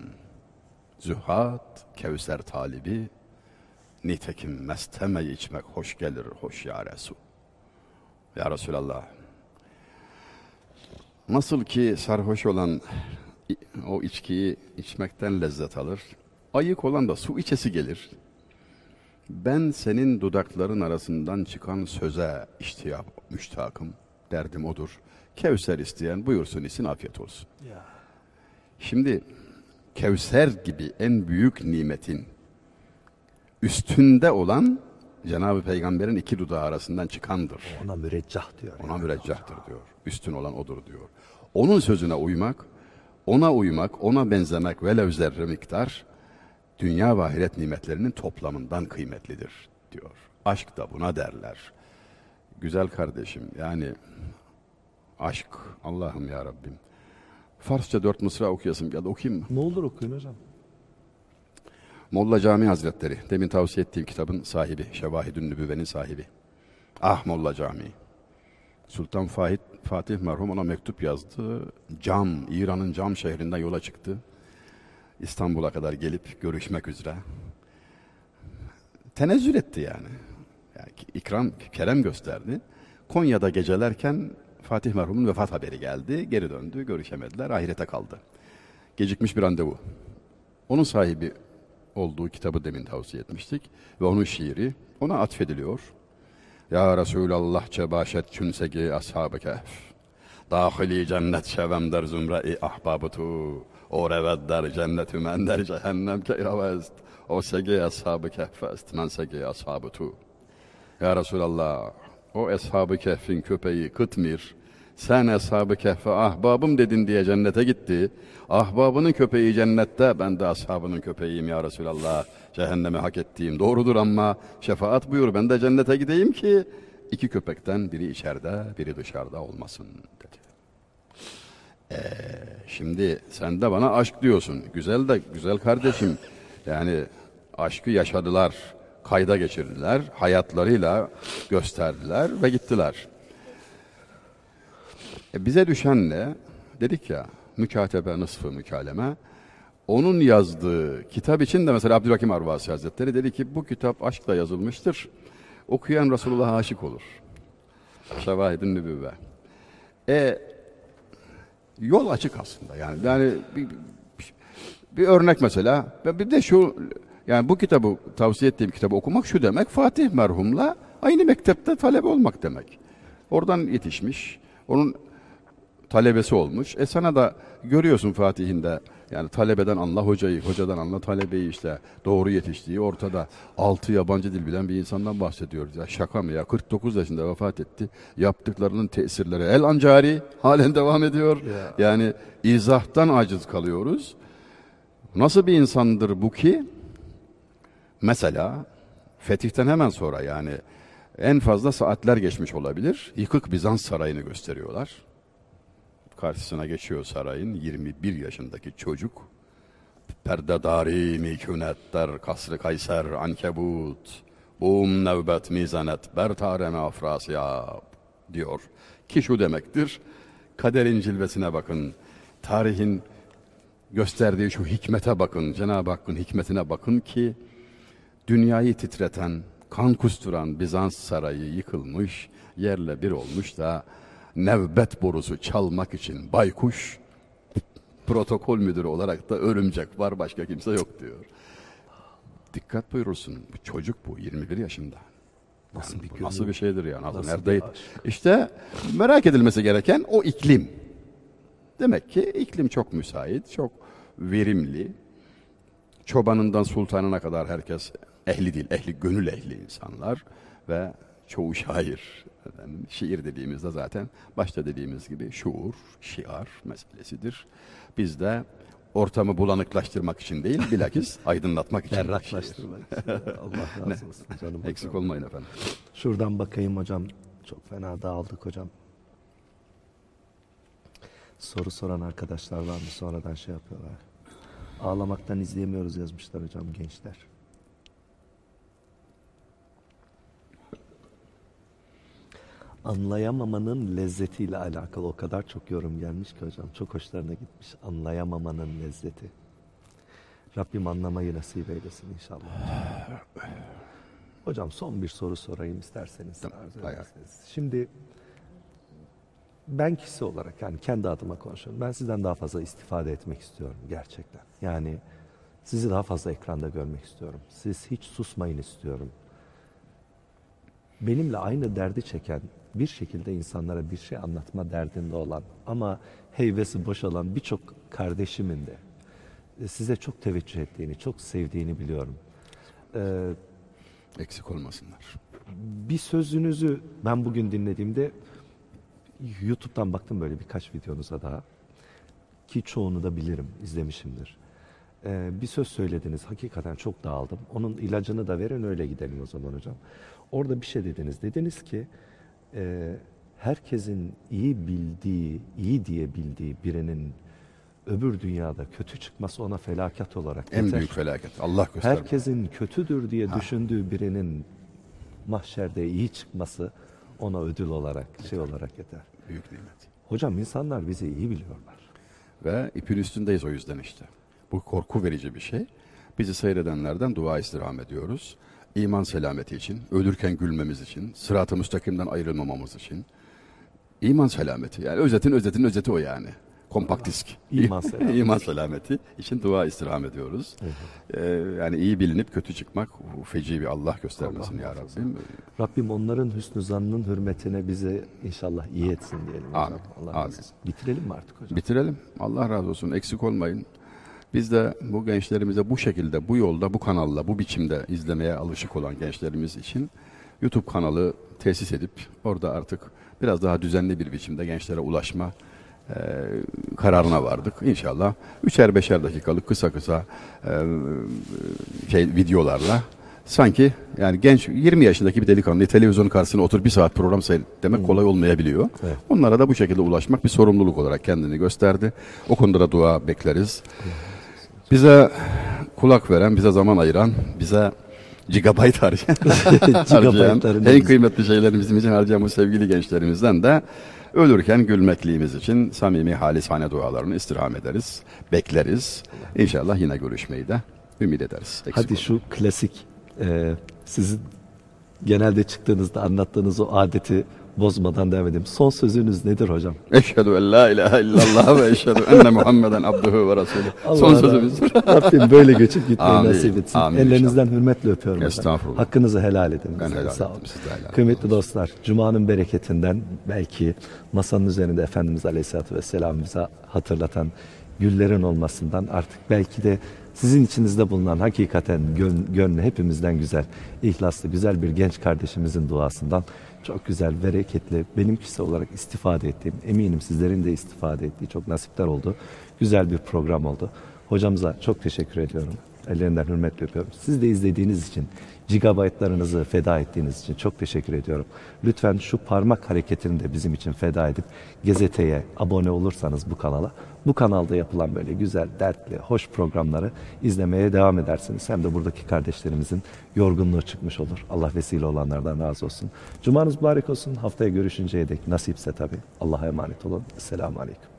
Zühat, Kevser talibi. Nitekim mesteme içmek hoş gelir, hoş ya Resul. Ya Resulallah. Nasıl ki sarhoş olan o içkiyi içmekten lezzet alır. Ayık olan da su içesi gelir. Ben senin dudakların arasından çıkan söze iştiyap, müştakım. Derdim odur. Kevser isteyen buyursun isin afiyet olsun. Şimdi Kevser gibi en büyük nimetin üstünde olan Cenab-ı Peygamber'in iki dudağı arasından çıkandır. Ona müreccah diyor. Ona müreccahtır diyor. Üstün olan odur diyor. Onun sözüne uymak, ona uymak, ona benzemek velev zerre miktar dünya ve ahiret nimetlerinin toplamından kıymetlidir diyor. Aşk da buna derler. Güzel kardeşim yani aşk Allah'ım ya Rabbim. Farsça dört mısra okuyasım ya da okuyayım mı? Ne olur okuyun hocam. Molla Cami Hazretleri, demin tavsiye ettiğim kitabın sahibi, Şevahidün Nübüvve'nin sahibi. Ah Molla Cami. Sultan Fahit, Fatih merhum ona mektup yazdı. Cam, İran'ın Cam şehrinden yola çıktı. İstanbul'a kadar gelip görüşmek üzere. Tenezzül etti yani. yani ikram, kerem gösterdi. Konya'da gecelerken Fatih merhumun vefat haberi geldi. Geri döndü, görüşemediler, ahirete kaldı. Gecikmiş bir randevu. Onun sahibi olduğu kitabı demin tavsiye etmiştik. Ve onun şiiri ona atfediliyor. Ya Rasulallah çə başət kümsəgi əshab-ı kəhf. Daxili cənnət şəvəm dər zümrə-i ahbabı tu. O rəvəd dər cənnətü mən dər cəhənnəm kə irəvəst. O səgi əshab-ı kəhfəst, mən səgi əshab-ı tu. Ya Rasulallah, o əshab-ı kəhfin köpəyi qıtmir, sen ashab-ı kehfe ahbabım dedin diye cennete gitti. Ahbabının köpeği cennette ben de ashabının köpeğiyim ya Resulallah. Cehenneme hak ettiğim doğrudur ama şefaat buyur ben de cennete gideyim ki iki köpekten biri içeride biri dışarıda olmasın dedi. Ee, şimdi sen de bana aşk diyorsun. Güzel de güzel kardeşim. Yani aşkı yaşadılar, kayda geçirdiler, hayatlarıyla gösterdiler ve gittiler. E bize düşen ne? Dedik ya, mükatebe nısfı mükaleme. Onun yazdığı kitap için de mesela Abdülhakim Arvasi Hazretleri dedi ki bu kitap aşkla yazılmıştır. Okuyan Resulullah'a aşık olur. Şevahidin Nübüvve. E, yol açık aslında yani. Yani bir, bir, örnek mesela bir de şu yani bu kitabı tavsiye ettiğim kitabı okumak şu demek Fatih merhumla aynı mektepte talebe olmak demek. Oradan yetişmiş. Onun talebesi olmuş. E sana da görüyorsun Fatih'in de Yani talebeden anla hocayı, hocadan anla talebeyi işte doğru yetiştiği ortada. Altı yabancı dil bilen bir insandan bahsediyoruz. Ya şaka mı ya? 49 yaşında vefat etti. Yaptıklarının tesirleri el ancari halen devam ediyor. Yani izahtan aciz kalıyoruz. Nasıl bir insandır bu ki? Mesela fetihten hemen sonra yani en fazla saatler geçmiş olabilir. Yıkık Bizans sarayını gösteriyorlar. Karşısına geçiyor sarayın 21 yaşındaki çocuk. Perdedari mikünetler, kasrı kayser, ankebut, bum nevbet mizanet, bertareme afrasiyab diyor. Ki şu demektir, kaderin cilvesine bakın, tarihin gösterdiği şu hikmete bakın, Cenab-ı Hakk'ın hikmetine bakın ki, dünyayı titreten, kan kusturan Bizans sarayı yıkılmış, yerle bir olmuş da nevbet borusu çalmak için baykuş protokol müdürü olarak da örümcek var başka kimse yok diyor. Dikkat buyurursun. Bu çocuk bu 21 yaşında. Nasıl bir Bu gönül, nasıl bir şeydir yani? nasıl Nerede? bir aşk. İşte merak edilmesi gereken o iklim. Demek ki iklim çok müsait, çok verimli. Çobanından sultanına kadar herkes ehli değil, ehli gönül ehli insanlar ve çoğu şair. Efendim, şiir dediğimizde zaten başta dediğimiz gibi şuur, şiar meselesidir. Biz de ortamı bulanıklaştırmak için değil, bilakis aydınlatmak için. Berraklaştırmak. Allah razı olsun canım. Eksik hocam. olmayın efendim. Şuradan bakayım hocam. Çok fena dağıldık hocam. Soru soran arkadaşlar var mı? Sonradan şey yapıyorlar. Ağlamaktan izleyemiyoruz yazmışlar hocam gençler. Anlayamamanın lezzetiyle alakalı o kadar çok yorum gelmiş ki hocam. Çok hoşlarına gitmiş. Anlayamamanın lezzeti. Rabbim anlamayı nasip eylesin inşallah. Hocam son bir soru sorayım isterseniz. Tamam, arzu ederseniz. Şimdi ben kişi olarak yani kendi adıma konuşuyorum. Ben sizden daha fazla istifade etmek istiyorum gerçekten. Yani sizi daha fazla ekranda görmek istiyorum. Siz hiç susmayın istiyorum. Benimle aynı derdi çeken bir şekilde insanlara bir şey anlatma derdinde olan ama heyvesi boşalan birçok kardeşimin de e, size çok teveccüh ettiğini, çok sevdiğini biliyorum. Ee, Eksik olmasınlar. bir sözünüzü ben bugün dinlediğimde YouTube'dan baktım böyle birkaç videonuza daha ki çoğunu da bilirim, izlemişimdir. Ee, bir söz söylediniz, hakikaten çok dağıldım. Onun ilacını da verin öyle gidelim o zaman hocam. Orada bir şey dediniz. Dediniz ki e, herkesin iyi bildiği, iyi diye bildiği birinin öbür dünyada kötü çıkması ona felaket olarak En yeter. büyük felaket. Allah göstermesin. Herkesin kötüdür diye düşündüğü birinin mahşerde iyi çıkması ona ödül olarak, şey olarak yeter. Büyük nimet. Hocam insanlar bizi iyi biliyorlar. Ve ipin üstündeyiz o yüzden işte. Bu korku verici bir şey. Bizi seyredenlerden dua istirham ediyoruz. İman selameti için, ölürken gülmemiz için, sırat-ı müstakimden ayrılmamamız için. İman selameti. Yani özetin özetin özeti o yani. Kompakt disk. İman selameti. İman selameti için dua istirham ediyoruz. Ee, yani iyi bilinip kötü çıkmak feci bir Allah göstermesin Allah ya. Rabbim. Rabbim onların hüsnü zannının hürmetine bizi inşallah iyi etsin diyelim. hocam. Amin. Allah Amin. Bitirelim mi artık hocam? Bitirelim. Allah razı olsun. Eksik olmayın. Biz de bu gençlerimize bu şekilde, bu yolda, bu kanalla, bu biçimde izlemeye alışık olan gençlerimiz için YouTube kanalı tesis edip orada artık biraz daha düzenli bir biçimde gençlere ulaşma e, kararına vardık. İnşallah üçer beşer dakikalık kısa kısa e, şey videolarla sanki yani genç 20 yaşındaki bir delikanlı televizyonun karşısına oturup bir saat program seyretmek kolay olmayabiliyor. Evet. Onlara da bu şekilde ulaşmak bir sorumluluk olarak kendini gösterdi. O konuda da dua bekleriz. Bize kulak veren, bize zaman ayıran, bize gigabyte harcayan, en kıymetli şeyleri bizim için harcayan bu sevgili gençlerimizden de ölürken gülmekliğimiz için samimi halisane dualarını istirham ederiz, bekleriz. İnşallah yine görüşmeyi de ümit ederiz. Eksik Hadi olmayın. şu klasik e, sizin genelde çıktığınızda anlattığınız o adeti bozmadan devam edeyim. Son sözünüz nedir hocam? Eşhedü en la ilahe illallah ve eşhedü enne Muhammeden abduhu ve resulü. Son sözümüzdür. Rabbim böyle göçüp gitmeyi Amin, nasip etsin. amin Ellerinizden hürmetle öpüyorum. hocam. Estağfurullah. Hakkınızı helal edin. Ben helal Sağ olun. siz de helal Kıymetli dostlar, Cuma'nın bereketinden belki masanın üzerinde Efendimiz Aleyhisselatü Vesselam bize hatırlatan güllerin olmasından artık belki de sizin içinizde bulunan hakikaten gön, gönlü hepimizden güzel, ihlaslı, güzel bir genç kardeşimizin duasından çok güzel, bereketli, benim kişisel olarak istifade ettiğim, eminim sizlerin de istifade ettiği çok nasipler oldu. Güzel bir program oldu. Hocamıza çok teşekkür ediyorum. Ellerinden hürmetle öpüyorum. Siz de izlediğiniz için, gigabaytlarınızı feda ettiğiniz için çok teşekkür ediyorum. Lütfen şu parmak hareketini de bizim için feda edip gazeteye abone olursanız bu kanala, bu kanalda yapılan böyle güzel, dertli, hoş programları izlemeye devam edersiniz. Hem de buradaki kardeşlerimizin yorgunluğu çıkmış olur. Allah vesile olanlardan razı olsun. Cumanız mübarek olsun. Haftaya görüşünceye dek nasipse tabii. Allah'a emanet olun. Selamun Aleyküm.